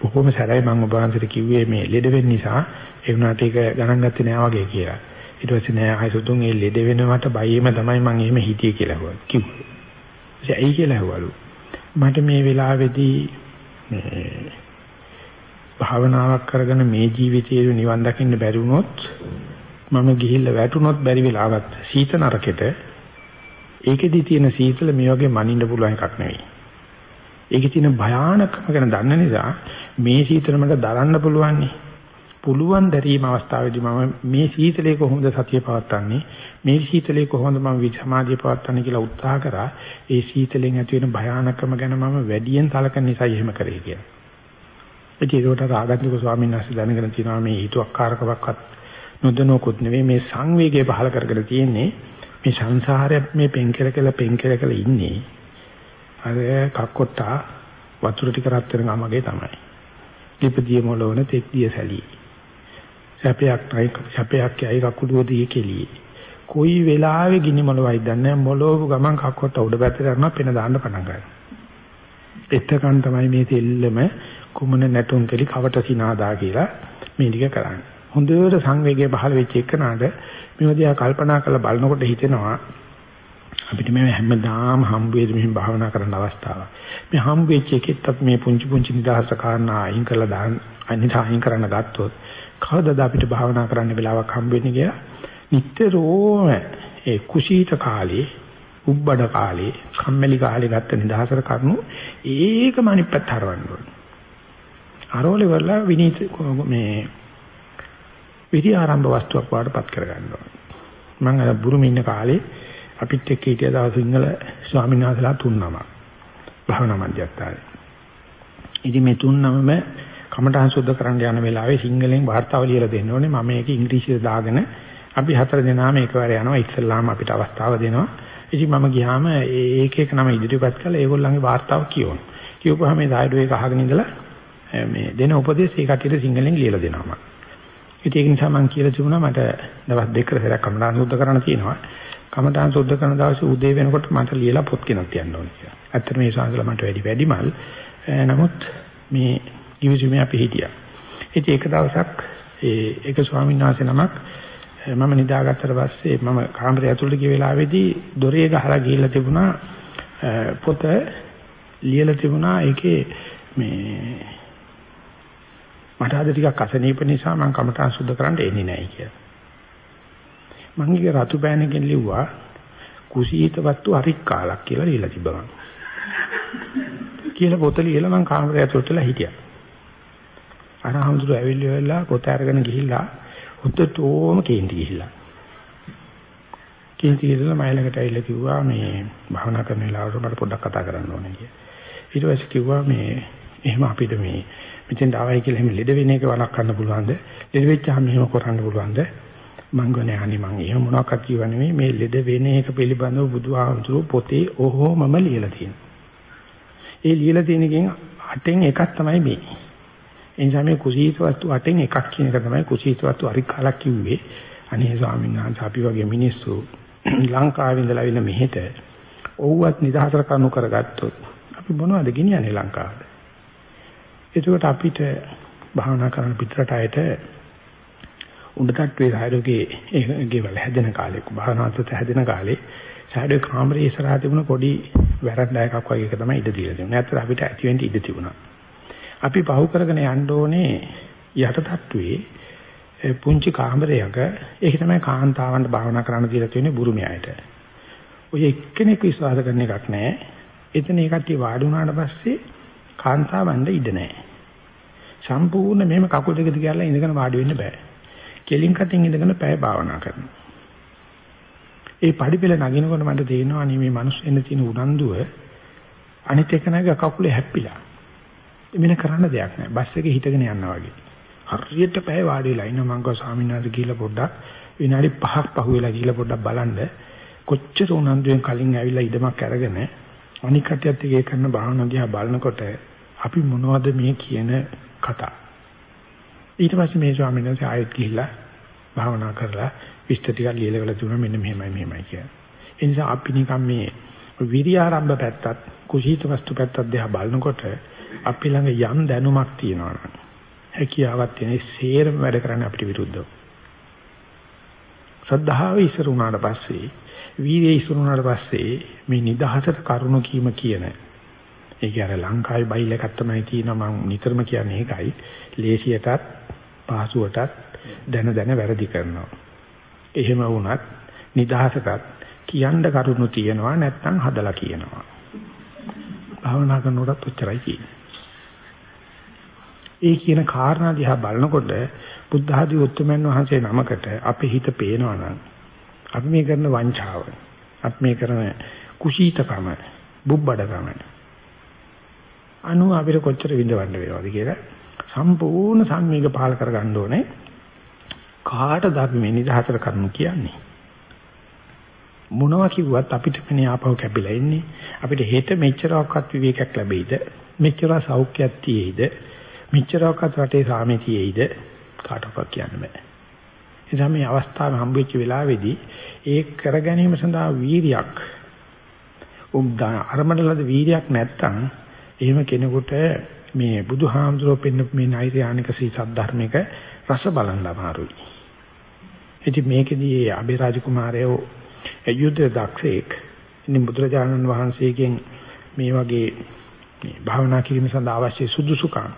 බොහොම සැරයි මම ඔබ වහන්සේට කිව්වේ මේ ලෙඩ වෙන්න නිසා ඒ වුණාට ඒක ගණන් ගත්තේ නෑ වගේ කියලා. ඊට පස්සේ නෑ ආයසතුන් ඒ ලෙඩ වෙනවට බයෙම තමයි මම එහෙම හිතියේ කියලා කිව්වා. ඒ ඇයි කියලා ඇහුවලු. මට මේ වෙලාවේදී මේ භාවනාවක් කරගෙන මේ ජීවිතයේ නිවන් දකින්න බැරි වුණොත් මම ගිහිල්ලා වැටුනොත් බැරි වෙලාවත් සීත නරකෙට ඒකෙදි තියෙන සීතල මේ වගේ මනින්න පුළුවන් එකක් නෙවෙයි. ඒකේ තියෙන භයානකම ගැන දන්න නිසා මේ සීතල මට දරන්න පුළුවන් පුළුවන් දැරීම අවස්ථාවේදී මම මේ සීතලේ කොහොමද සතිය පවත්වන්නේ මේ සීතලේ කොහොමද මම සමාධිය පවත්වන්නේ කියලා උත්සාහ කරා ඒ සීතලෙන් ඇති වෙන භයානකම ගැන මම වැඩියෙන් සලකන නිසා එහෙම කරේ කියලා. ඒකට රාගන්තික ස්වාමීන් වහන්සේ දැනගෙන තිනවා මේ හිතුවක්කාරකමක්වත් නොදනෝකුත් නෙවෙයි මේ සංවේගය පහල කරගෙන තියෙන්නේ මේ සංසාරය මේ පෙන්කල කියලා පෙන්කල කියලා ඉන්නේ අර කක්කොට්ටා වතුර ටික රත් වෙන ගමගේ තමයි. ලිපදිය මොළවන තෙක්දිය සැලී. සැපයක් නයි සැපයක් යයි කකුලුවදී කෙලී. කොයි වෙලාවෙ ගිනි මොළවයි දන්නේ මොළව ගමන් කක්කොට්ට උඩ පැත්තට යනවා පෙන දාන්න පටන් ගන්නවා. එතකන් තමයි මේ තෙල්ලම කුමන නැටුම් කෙලි කවට සිනාදා කියලා මේ ටික කරන්නේ. හොඳට සංවේගය පහළ වෙච්ච එකනට මේවදියා කල්පනා කරලා බලනකොට හිතෙනවා අපිට මේ හැමදාම හම්බ වෙද්දි මෙහෙම භාවනා කරන්න අවස්ථාවක්. මේ හම්බ වෙච්ච එකෙත් අපි මේ පුංචි පුංචි නිදහස කාරණා අයින් කරලා දාන්න අනිත් අයින් කරන්න ගත්තොත් කවදාද අපිට භාවනා කරන්න වෙලාවක් හම්බ වෙන්නේ කියලා නිතරම ඒ කුසීත කාලේ උබ්බඩ කාලේ කම්මැලි කාලේ ගත්ත නිදහසට කරුණු ඒකම අනිත් පැත්ත හරවන්න ඕනේ. අරෝලේ වල විනීත මේ විරි ආරම්භ වස්තුවක් වඩපත් කරගන්න ඕනේ. මම අර බුරුමේ ඉන්න කාලේ අපිත් එක්ක හිටිය දවස් සිංහල ස්වාමීන් වහන්සේලා තුන්නම භාවනා මධ්‍යස්ථානයේ. ඉතින් මේ තුන්නමම කමඨාන් සුද්ධ කරන්න යන වෙලාවේ සිංහලෙන් වාර්තාව ලියලා දෙන්න ඕනේ. මම මේක ඉංග්‍රීසියට දාගෙන අපි හතර දෙනාම එකවර යනවා. ඉස්සල්ලාම අපිට අවස්ථාව දෙනවා. ඉතින් මම ගියාම ඒක එක නම ඉදිරිපත් කළා ඒගොල්ලන්ගේ වාර්තාව කියවන. කියවපුවාම මේ සායඩෝ එක අහගෙන ඉඳලා මේ දෙන උපදේශ ඒ කටියට සිංහලෙන් ලියලා දෙනවා මම. ඉතින් ඒක නිසා මම කියලා තිබුණා මට දවස් දෙකකට සැරයක් කමඨාන් සුද්ධ කරන්න තියෙනවා. කමඨාන් සුද්ධ කරන දවසේ උදේ වෙනකොට මට ලියලා පොත් කෙනක් තියන්න ඕනේ කියලා. ඇත්තට මේ ශාන්සල මට වැඩි වැඩිමල්. නමුත් මේ කිවිසුමේ අපි හිටියා. ඉතින් එක දවසක් ඒ එක ස්වාමීන් වහන්සේ නමක් මම නිදාගත්තට පස්සේ මම කාමරය ඇතුළට ගිය වෙලාවේදී දොරේ ගහලා ගිහිල්ලා තිබුණා පොත ලියලා තිබුණා ඒකේ මේ මට අද ටිකක් අසනීප නිසා මම කමටහන් සුද්ධ කරන්න එන්නේ නැහැ කියලා. මම ඊගේ රතු පෑනකින් ලිව්වා කුසීත වස්තු හරික් කාලක් කියලා ලියලා තිබ්බා මම. කියලා පොත ලියලා මම කාමරය ඇතුළටලා හිටියා. අර හඳුරු ඇවිල්ලා පොත අරගෙන ගිහිල්ලා හොද්දටෝම කේන්ති ගිහිල්ලා. කේන්ති ගිහලා මයිලකට ඇවිල්ලා කිව්වා මේ භාවනා කරන වෙලාවට මට පොඩ්ඩක් කතා කරන්න ඕනේ කියලා. ඊට පස්සේ කිව්වා මේ එහෙම අපිට මේ මෙතෙන් ආවයි කියලා එහෙම ලෙඩ වෙන එක වළක්වන්න පුළුවන්ද? ලෙඩ වෙච්චාම එහෙම කරන්න පුළුවන්ද? මං ගොනේ අනේ මං එහෙම මොනවක්වත් කියව නෙමෙයි මේ ලෙඩ වෙන එක පිළිබඳව බුදුහාමුදුරුවෝ පොතේ ඔහොමම ලියලා තියෙනවා. ඒ ලියලා තියෙන එකෙන් අටෙන් එකක් තමයි මේ. ඒ නිසා මේ කුසීත වස්තු අටෙන් එකක් කියන එක තමයි කුසීත වස්තු හරි කාලක් කිව්වේ. අනේ ස්වාමීන් වහන්සේ අපි වගේ මිනිස්සු ලංකාවේ ඉඳලා ඉන්න මෙහෙට ඔව්වත් නිදහසට කණු කරගත්තොත් අපි මොනවද ගෙනියන්නේ ලංකාවට? එතකොට අපිට භාවනා කරන පිටරට අයට උඩටට්ටුවේ සායරෝගේ ඒ ගෙවල් හැදෙන කාලේ භාවනාවට හැදෙන කාලේ සායරෝ කාමරේ ඉස්සරහා තිබුණ පොඩි වැරද්දා එකක් වගේ එක තමයි ඉඳ දීලා තිබුණේ. නැත්නම් අපිට ඇති වෙන්න ඉඩ තිබුණා. අපි පහු කරගෙන යන්න ඕනේ යට තට්ටුවේ පුංචි කාමරයක ඒක තමයි කාන්තාවන්ට භාවනා කරන්න දීලා තියෙන්නේ බුරුමයායට. ඔය එක්කෙනෙක් විශ්වාස කරන එකක් නැහැ. එතන ඒ කට්ටිය වාඩි වුණාට පස්සේ කාන්තාවන්ට ඉඩ නැහැ. සම්පූර්ණ මෙහෙම කකුල් දෙක දිගහැරලා ඉඳගෙන වාඩි වෙන්න බෑ. කෙලින් කටින් ඉඳගෙන පැය භාවනා කරනවා. ඒ පඩිපෙළ නගිනකොට මට තේරෙනවා අනේ මේ මිනිස්සුෙන්න තියෙන උනන්දුව අනිත් එක නැග කකුලේ හැප්පිලා. මෙන්න කරන්න දෙයක් නැහැ. බස් එකේ හිටගෙන යනවා වගේ. හරියට පැය වාඩි වෙලා ඉන්න මං ගෝ ස්වාමීන් වහන්සේ කියලා පොඩ්ඩක් විනාඩි 5ක් පහුවෙලා ගිහලා පොඩ්ඩක් බලන්න කොච්චර උනන්දුවෙන් කලින් ඇවිල්ලා ඉදමක් අරගෙන අනික් කටියත් එකේ කරන භාවනාව දිහා බලනකොට අපි මොනවද මේ කියන කතා ඊට පස්සේ මේ ස්වාමීන් වහන්සේ ආයෙත් ගිහිල්ලා භාවනා කරලා විස්තර ටිකක් ලියලා කරලා දුන්නා මෙන්න මෙහෙමයි මෙහෙමයි කියලා. ඒ නිසා අපි නිකන් මේ විරිය ආරම්භ පැත්තත් කුසීත වස්තු පැත්තත් දිහා බලනකොට අපි ළඟ යම් දැනුමක් තියෙනවා නම් හැකියාවක් තියෙන සේරම වැඩ කරන්නේ අපිට විරුද්ධව. සද්ධාව ඉස්සර වුණාට පස්සේ වීර්යය ඉස්සර වුණාට පස්සේ මේ නිදහසට කරුණු කීම කියන ඒක අර ලංකාවේ බයිල් එකක් තමයි තියෙනවා මම නිතරම කියන්නේ ඒකයි. ලේසියටත් පහසුවටත් දැන දැන වැරදි කරනවා. එහෙම වුණත් නිදහසටත් කියන්න කරුණු තියෙනවා නැත්නම් හදලා කියනවා. භාවනා කරනකොටත් ඔච්චරයි කියන්නේ. ඒ කියන කාරණා දිහා බලනකොට බුද්ධ ආදී උත්තරමන් වහන්සේ නමකට අපේ හිත පේනවා නම් අපි මේ කරන වංචාව අපි මේ කරන කුසීතකම බුබ්බඩකම අනු අපිට කොච්චර විඳවන්න වෙනවද කියලා සම්පූර්ණ සංවේග පාල කරගන්න ඕනේ. කාටද අපි මේ නිදහසට කරනු කියන්නේ? මොනවා කිව්වත් අපිට මේ ආපහු කැපිලා ඉන්නේ. අපිට හෙට මෙච්චරක්වත් විවේකයක් ලැබෙයිද? මෙච්චර සෞඛ්‍යයක් තියෙයිද? මෙච්චරක්වත් රටේ සාමය තියෙයිද? කාටවත් කියන්න බෑ. එනිසා මේ අවස්ථාව හම්බෙච්ච වෙලාවේදී ඒ කර ගැනීම සඳහා වීරියක් උම් අරමඩලද වීරියක් නැත්තම් එහෙම කෙනෙකුට මේ බුදුහාමුදුරුවෝ පෙන්න මේ නෛර්යානික සී සද්ධර්මික රස බලන්න අමාරුයි. ඉතින් මේකෙදී අබේරාජ කුමාරයෝ යුද්ධ දක්ෂයෙක් ඉතින් බුදුරජාණන් වහන්සේගෙන් මේ වගේ මේ භාවනා කිරීම සඳහා අවශ්‍ය සුදුසුකම්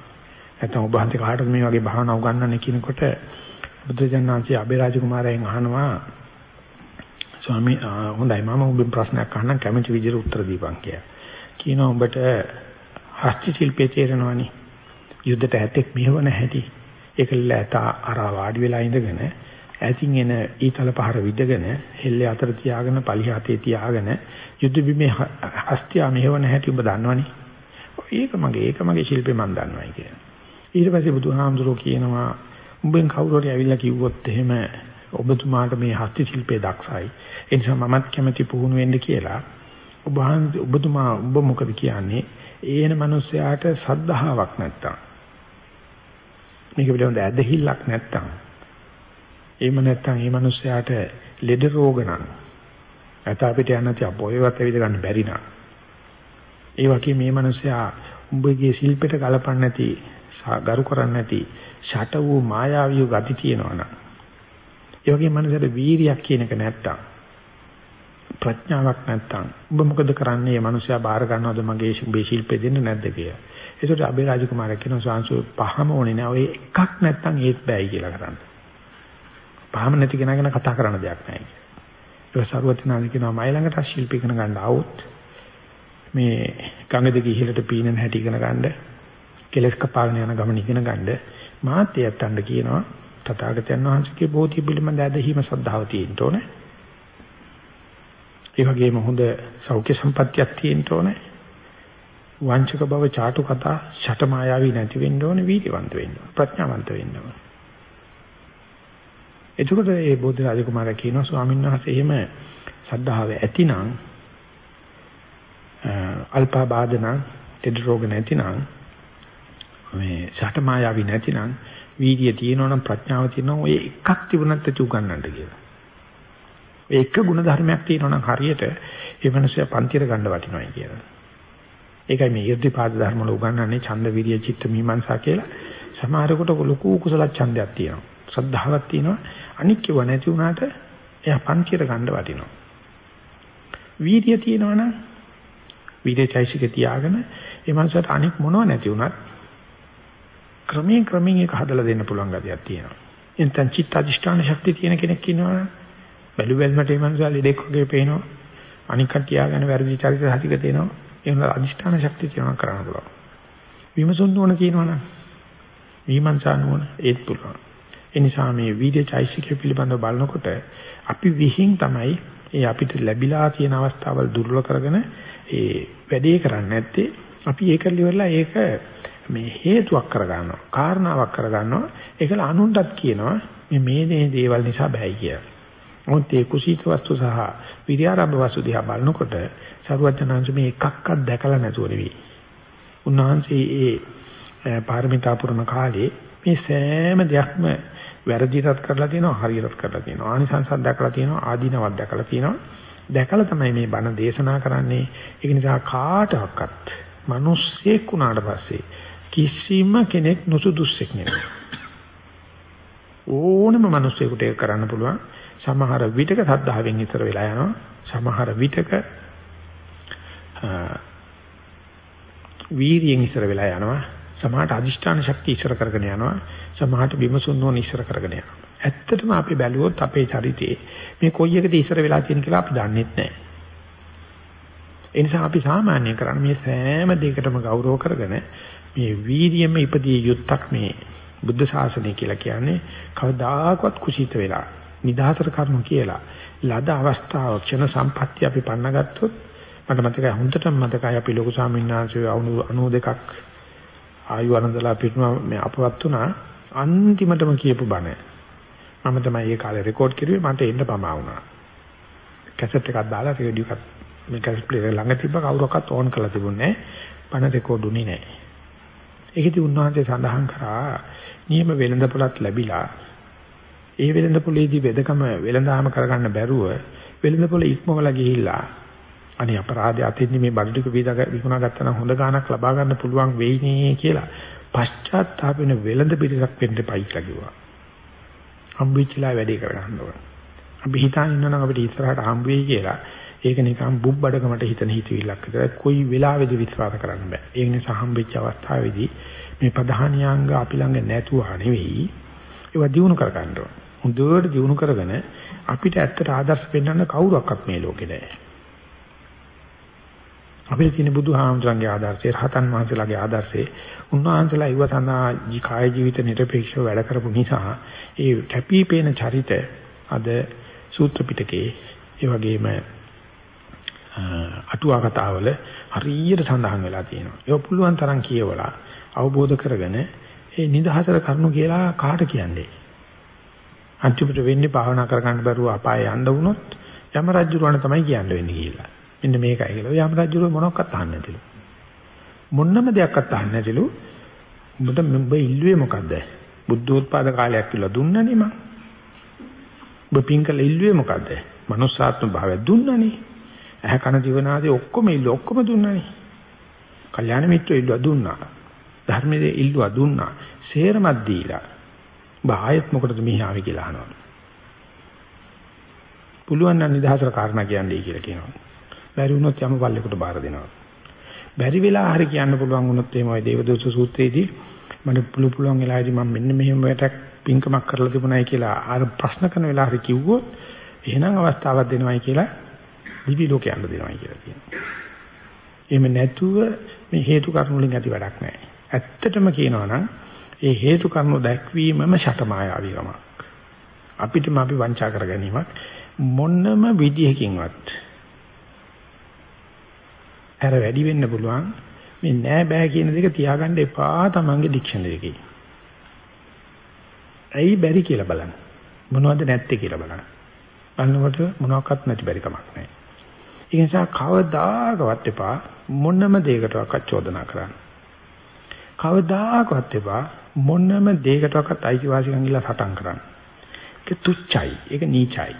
නැත්නම් ඔබ හන්දේ කාටද මේ වගේ භාවනා උගන්වන්නේ කියනකොට බුදුරජාණන් වහන්සේ අබේරාජ කුමාරයන් අහනවා ස්වාමී හොඳයි මම ඔබෙන් ප්‍රශ්නයක් අහන්නම් කැමති විදිහට උත්තර දීපන් කියලා. කියනවා උඹට හස්ති ශිල්පයේ තේරෙනවනේ. යුද්ධයට ඇතෙක් මෙහෙවන හැටි. ඒකල ඇත අර වාඩි වෙලා ඉඳගෙන ඈතින් එන ඊතල පහර විදගෙන හෙල්ලේ අතර තියාගෙන පලිහාතේ තියාගෙන යුද්ධ බිමේ හස්තිය මෙහෙවන හැටි උඹ දන්නවනේ. ඒක මගේ ඒක මගේ ශිල්පේ මම දන්නවයි කියලා. ඊට පස්සේ බුදුහාමුදුරුවෝ කියනවා උඹෙන් කවුරු හරි ඇවිල්ලා කිව්වොත් එහෙම ඔබතුමාට මේ හස්ති ශිල්පේ දක්ෂයි. ඒ නිසා මමත් කැමති පුහුණු වෙන්න කියලා. ඔබ ඔබතුමා ඔබ මොකද කියන්නේ? ඒන මිනිස්යාට සද්ධාාවක් නැත්තම්. මේක පිළිබඳ ඇදහිල්ලක් නැත්තම්. එහෙම නැත්තම් මේ මිනිස්යාට ලෙඩ රෝග නම් නැත අපිට යන්න තිය අපෝයවත් ඇවිද ගන්න බැරි නා. ඒ වගේ මේ මිනිස්යා උඹගේ ශිල්පෙට ගලපන්න නැති ගරු කරන්නේ නැති ෂට වූ මායාවී ගති තියෙනවනම් ඒ වගේ මනසට වීරියක් කියන එක නැත්තම් ප්‍රඥාවක් නැත්තම් ඔබ මොකද කරන්නේ මේ මිනිස්සයා බාර ගන්නවද මගේ මේ ශිල්පේ දෙන්න නැද්ද කියලා. ඒකට අබේ රාජකුමාරයා කියනවා සාංශු පහම ඕනේ නෑ. ඔය එකක් නැත්තම් ඒත් බෑයි කියලා කරන්න. පහම නැති කෙනා ගැන කතා කරන්න දෙයක් නෑ. ඒක සරුවචනාදි කියනවා මයි ළඟට ශිල්ප ඉගෙන ගන්න આવොත් මේ ගඟ දිගේ ඉහළට පීනන හැටි ඉගෙන ගන්න කෙලස් කපාගෙන යන ගමන ඉගෙන ගන්න මාත් යත්තන්න කියනවා තථාගතයන් වහන්සේගේ බෝධි පිළිබඳ ඇදහිීම සද්ධාව තියෙන්න ඕනේ. ඒ වගේම හොඳ සෞඛ්‍ය සම්පත්තියක් තියෙන්න ඕනේ. වංචක බව ചാටු කතා ෂට මායාවී නැති වෙන්න ඕනේ වීර්යවන්ත වෙන්න ඕනේ ප්‍රඥාවන්ත වෙන්න ඕනේ. එතකොට මේ බෝධි රාජකුමාරයා කියනවා ස්වාමීන් වහන්සේ එහෙම සද්ධාව ඇතිනම් අල්පාබාධන දෙද රෝග නැතිනම් මේ ෂට මායාවී නැතිනම් වීර්යය තියෙනවා නම් ප්‍රඥාව තියෙනවා ඔය එකක් තිබුණත් ඇති උගන්නන්න කියලා. ඒ එක ಗುಣ ධර්මයක් තියෙනවා නම් හරියට ඒ මිනිස්සයා පන්තිර ගන්න වටිනවයි කියලා. ඒකයි මේ irdipaad ධර්ම වල උගන්වන්නේ ඡන්ද විරිය චිත්ත මීමන්සා කියලා. සමහරකට ලොකු කුසල ඡන්දයක් තියෙනවා. ශ්‍රද්ධාවක් තියෙනවා. අනික් කිව නැති වුණාට එයා පන්තිර ගන්න වටිනවා. වීර්ය තියෙනවා නම් විදේචයිසික තියාගෙන ඒ මනසට අනික් මොනව නැති වුණත් ක්‍රමයෙන් ක්‍රමයෙන් ඒක හදලා දෙන්න පුළුවන් ගතියක් තියෙනවා. එතෙන් චිත්ත අධිෂ්ඨාන ශක්තිය තියෙන කෙනෙක් ඉන්නවනේ බැලු බැලමට මේ මනුස්සයා ලෙඩෙක් වගේ පේනවා. අනික් කටියාගෙන වැරදි චරිත හතික තියෙනවා. ඒ වුණා අධිෂ්ඨාන ශක්තිය තියෙනවා කරන්න පුළුවන්. විමසුන් නොවන කියනවනම් විමර්ශන නොවන ඒත් පුළුවන්. ඒ නිසා මේ වීර්ය චෛසිකය පිළිබඳව බලනකොට අපි විහිං තමයි ඒ අපිට ලැබිලා තියෙන අවස්ථාවල් දුර්වල කරගෙන ඒ වැඩේ කරන්නේ නැත්තේ අපි ඒක liverලා ඒක මේ හේතුවක් කරගන්නවා කාරණාවක් කරගන්නවා ඒකල අනුන්ටත් කියනවා මේ මේ මේ දේවල් නිසා බෑයි කියලා. මොකද ඒ කුසීත වස්තු සහ විරියාරම්භ වස්තු දිහා බලනකොට සරුවචනාංශ මේ එකක්වත් දැකලා නැතුව නෙවෙයි. උන්වහන්සේ ඒ පාරමිතා පුරන කාලේ මේ සෑම දෙයක්ම වැරදිටත් කරලා තියෙනවා හරියටත් කරලා තියෙනවා ආනිසංසත් දැකලා තියෙනවා ආදීනවත් දැකලා තියෙනවා දැකලා තමයි මේ බණ දේශනා කරන්නේ ඒක නිසා කාටවත් මිනිස්සෙක් වුණාට පස්සේ කිසිම කෙනෙක් නුසුදුස්සෙක් නෙවෙයි. ඕනම මිනිස්සෙකුට ඒක කරන්න පුළුවන්. සමහර විටක සද්ධාවෙන් ඉතර වෙලා යනවා. සමහර විටක වීරියෙන් ඉතර වෙලා යනවා. සමහරට අදිෂ්ඨාන ශක්තිය ඉස්සර කරගෙන යනවා. සමහරට විමසුන් නොන ඉස්සර කරගෙන යනවා. ඇත්තටම අපි බැලුවොත් අපේ චරිතේ මේ කොයි එකද ඉස්සර වෙලා තියෙන කියලා අපි දන්නේ නැහැ. ඒ නිසා අපි සාමාන්‍ය කරන්නේ මේ සෑම දෙයකටම ගෞරව කරගෙන මේ වීර්යයෙන්ම ඉපදී යුත්තක් මේ බුද්ධ ශාසනය කියලා කියන්නේ කවදාකවත් කුසීත වෙලා නිදාතර කරුණු කියලා. ලද අවස්ථාව ක්ෂණ සම්පත්‍ය අපි පන්නගත්තොත් මට මතකයි හොඳටම මතකයි අපි ලොකු ස්වාමීන් වහන්සේ 92ක් ආයු අනන්දලා පිටුම මේ අපවත් වුණා. අන්තිමටම කියපු බණ. මම තමයි ඒ කාලේ රෙකෝඩ් කරුවේ මට එන්න පමා වුණා. කැසට් එකක් දාලා රේඩියෝ එකක් මේ කැසට් ප්ලේයර් ළඟ තිබ්බ කවුරක්වත් ඕන් කරලා තිබුණේ නැහැ. බණ රෙකෝඩ් උනේ නැහැ. ඒකදී උන්වහන්සේ සඳහන් කරා නියම වෙළඳපොළක් ලැබිලා ඒ වෙළඳපොළේදී වෙදකම වෙළඳාම කරගන්න බැරුව වෙළඳපොළ ඉක්මවලා ගිහිල්ලා අනේ අපරාධය අතින්දි මේ බඩු ටික වීදා විකුණා ගත්තා නම් හොඳ ගාණක් ලබා ගන්න පුළුවන් වෙයි නේ කියලා පශ්චාත්තාප වෙන වෙළඳ පිටසක් වෙන්න එපයි කියලා කිව්වා. හම්බෙච්චලා වැඩේ කරගන්න ඕන. අපි හිතාන ඉන්නනම් අපිට ඉස්සරහට හම්බ වෙයි කියලා ඒක නිකන් බුබ්බඩකමට හිතන හිතවිල්ලක් විතරයි. කොයි වෙලාවෙද විශ්වාස කරන්න බෑ. ඒ නිසා හම්බෙච්ච අවස්ථාවේදී මේ ප්‍රධානියාංග අපි ළඟ නැතුවා නෙවෙයි ඒවා දිනු කර ගන්න ඕන. හොඳට දිනු කරගෙන අපිට ඇත්තට ආදර්ශ පෙන්වන්න කවුරක්වත් මේ ලෝකේ නැහැ. අපේ තියෙන බුදුහාමුදුරන්ගේ ආදර්ශය, රහතන් වහන්සේලාගේ ආදර්ශය, උන්වහන්සේලා ඉව සඳහා කාය ජීවිත නිර්පේක්ෂව වැඩ කරපු නිසා ඒ කැපිපේන චරිත අද සූත්‍ර පිටකේ ඒ වගේම අටුවා කතාවල හරියට සඳහන් වෙලා තියෙනවා. ඒක පුළුවන් තරම් කියවලා අවබෝධ කරගෙන ඒ නිදහසට කරුණු කියලා කාට කියන්නේ? අන්තිමට වෙන්නේ භාවනා කරගන්න බැරුව අපාය යන්න වුණොත් යම රජුරවණ තමයි කියන්න වෙන්නේ කියලා. මෙන්න මේකයි කියලා. යම රජුරව මොනක්වත් අහන්නේ නැතිලු. මොන්නම දෙයක්වත් අහන්නේ නැතිලු. උඹට උඹ ඉල්ලුවේ මොකද්ද? බුද්ධෝත්පාද කාලයක් කියලා දුන්නනේ මං. ඔබ පින්කල ඉල්ලුවේ මොකද්ද? manussාත්ම භාවය දුන්නනේ. ඇහැ කන දිවනාදී ඔක්කොම ඉල්ල ඔක්කොම දුන්නනේ. කල්යාණ මිත්‍රෝ ඉල්ලුවා දුන්නා. ධර්මයේ ඉල්ලුවා දුන්නා. සේරමත් දීලා. ඔබ ආයෙත් මොකටද මෙහි ආවේ කියලා අහනවා. පුළුවන් නම් නිදහසට කාරණා කියන්නේ කියලා කියනවා. බැරි වුණොත් යම පල්ලෙකට බාර දෙනවා. බැරි වෙලා හරි කියන්න පුළුවන් වුණොත් එහෙම ওই දේවදූත සූත්‍රයේදී මට පුළු පුළුවන් වෙලාවදී මම මෙන්න මෙහෙම වැඩක් පින්කමක් කරලා තිබුණායි කියලා අර ප්‍රශ්න කරන වෙලාව හරි කිව්වොත් එහෙනම් අවස්ථාවක් දෙනවයි කියලා දිවි ලෝකේ යන්න දෙනවයි කියලා කියනවා. එහෙම නැතුව මේ හේතු කර්ම වලින් ඇති වැඩක් නැහැ. ඇත්තටම කියනවා නම් ඒ හේතු කර්ම දැක්වීමම ෂටමායාවිකමක්. අපිටම අපි වංචා කර ගැනීමක් මොන්නම විදියකින්වත් අර වැඩි වෙන්න පුළුවන් මේ නෑ බෑ කියන දෙක තියාගන්න එපා තමන්ගේ ඩික්ෂනරි එකේ. ඇයි බැරි කියලා බලන්න. මොනවද නැත්තේ කියලා බලන්න. බලනකොට මොනවත් නැති බැරි කමක් නැහැ. ඒ නිසා කවදාකවත් එපා මොනම දෙයකටවත් චෝදනා කරන්න. කවදාකවත් එපා මොනම දෙයකටවත් අයිතිවාසිකම් ඉල්ල සටන් කරන්න. ඒක තුච්චයි. ඒක නීචයි.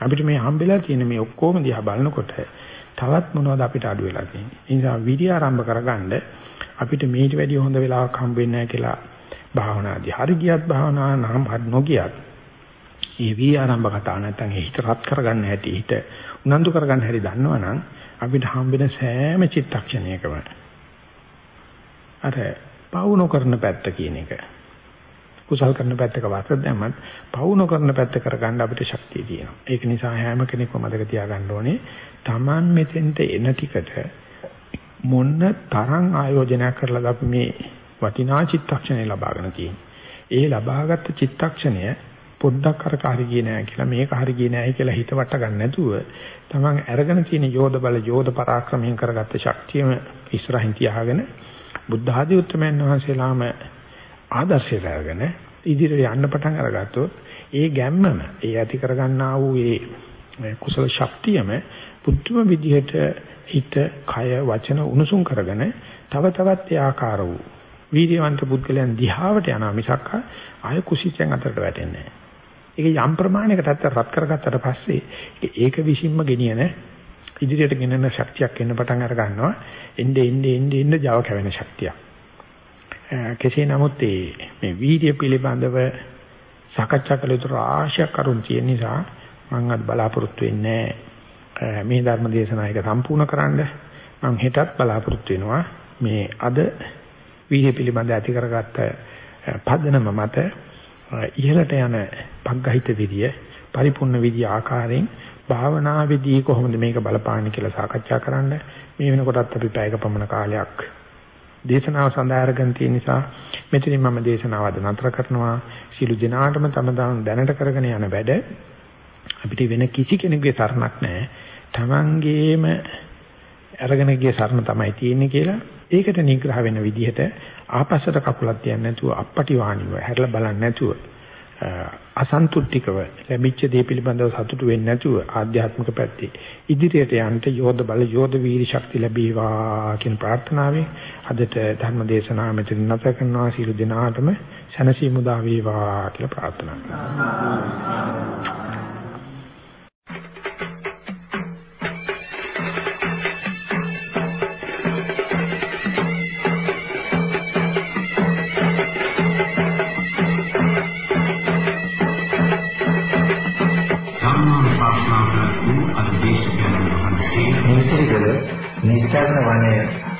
අපිට මේ හම්බෙලා තියෙන මේ ඔක්කොම දිහා බලනකොට තවත් මොනවද අපිට අඩු වෙලා තියෙන්නේ. ඒ නිසා විරිය ආරම්භ කරගන්න අපිට මේට වැඩිය හොඳ වෙලාවක් හම්බ වෙන්නේ නැහැ කියලා භාවනාදී. හරි ගියත් භාවනා නම් හරි නොගියත් ඒ වී ආරම්භ කතාව නැත්තම් හිත රත් කරගන්න හැටි හිත උනන්දු කරගන්න හැටි දන්නවනම් අපිට හම්බෙන සෑම චිත්තක්ෂණයකම අර පවු නොකරන පැත්ත කියන එක කුසල් කරන පැත්තක වාසද දැම්මත් පවු නොකරන පැත්ත කරගන්න අපිට ශක්තිය තියෙනවා. ඒක නිසා හැම කෙනෙක්ම මතක තියාගන්න ඕනේ Taman මෙතෙන්ට එන ටිකට මොන තරම් ආයෝජනයක් කරලාද අපි මේ වටිනා චිත්තක්ෂණය ලබාගෙන තියෙන්නේ. ඒ ලබාගත් චිත්තක්ෂණය පොඩ්ඩක් අර කාරි ගියේ නෑ කියලා මේක හරි ගියේ නෑ කියලා හිත වට ගන්න නැතුව තමන් අරගෙන තියෙන යෝධ බල යෝධ පරාක්‍රමයෙන් කරගත්ත ශක්තියම ඉස්සරහින් තියාගෙන බුද්ධ ආදී උත්තරමයන් වහන්සේලාම ආදර්ශයට අරගෙන ඉදිරියට යන්න පටන් අරගත්තොත් ඒ ගැම්මම ඒ ඇති කරගන්නා වූ ඒ කුසල ශක්තියම පුදුම විදිහට හිත කය වචන උණුසුම් කරගෙන තව තවත් ඒ ආකාර වූ වීර්යවන්ත පුද්ගලයන් දිහාවට යනවා මිසක් ආය කුසිතෙන් අතරට වැටෙන්නේ නැහැ. ඒක යම් ප්‍රමාණයකට රත් කරගත්තට පස්සේ ඒක විසින්ම ගෙනියන ඉදිරියට ගෙනෙන ශක්තියක් එන්න පටන් අර ගන්නවා. එnde එnde එnde එnde Java කැවෙන ශක්තිය. කෙසේ නමුත් මේ වීර්ය පිළිබඳව සාකච්ඡා කළ යුතු ආශය කරුන් තියෙන නිසා මම අද බලාපොරොත්තු වෙන්නේ මේ ධර්ම දේශනාව එක සම්පූර්ණ කරන්න මම හෙටත් බලාපොරොත්තු වෙනවා මේ අද වීර්ය පිළිබඳ ඇති කරගත්ත පදනම මත ඉහළට යන පග්ගහිත විදිය පරිපූර්ණ විදිය ආකාරයෙන් භාවනාවේදී කොහොමද මේක බලපාන්නේ කියලා සාකච්ඡා කරන්න. මේ වෙනකොටත් අපි පැයක පමණ කාලයක් දේශනාව සඳහා අරගෙන තියෙන නිසා මෙතනින් මම දේශනාව අද නතර කරනවා. සිළු දිනාටම තම දැනට කරගෙන යන වැඩ අපිට වෙන කිසි කෙනෙකුගේ සරණක් නැහැ. තමන්ගේම අරගෙන ගිය සරණ තමයි තියෙන්නේ කියලා. ඒකට නිග්‍රහ වෙන විදිහට ආපස්සට කකුලක් තියන්නේ නැතුව අපපටි වාණිව හැරලා බලන්නේ නැතුව අසන්තුට්ඨිකව ලැබිච්ච දේ පිළිබඳව සතුටු වෙන්නේ නැතුව ආධ්‍යාත්මික පැත්තේ ඉදිරියට යන්න යෝධ බල යෝධ වීරි ශක්තිය ලැබේවා කියන ප්‍රාර්ථනාවෙන් අදට ධර්ම දේශනාව මෙතන නැත කරනවා. සියලු දෙනාටම සැනසීම උදා වේවා කියලා ප්‍රාර්ථනා කරනවා.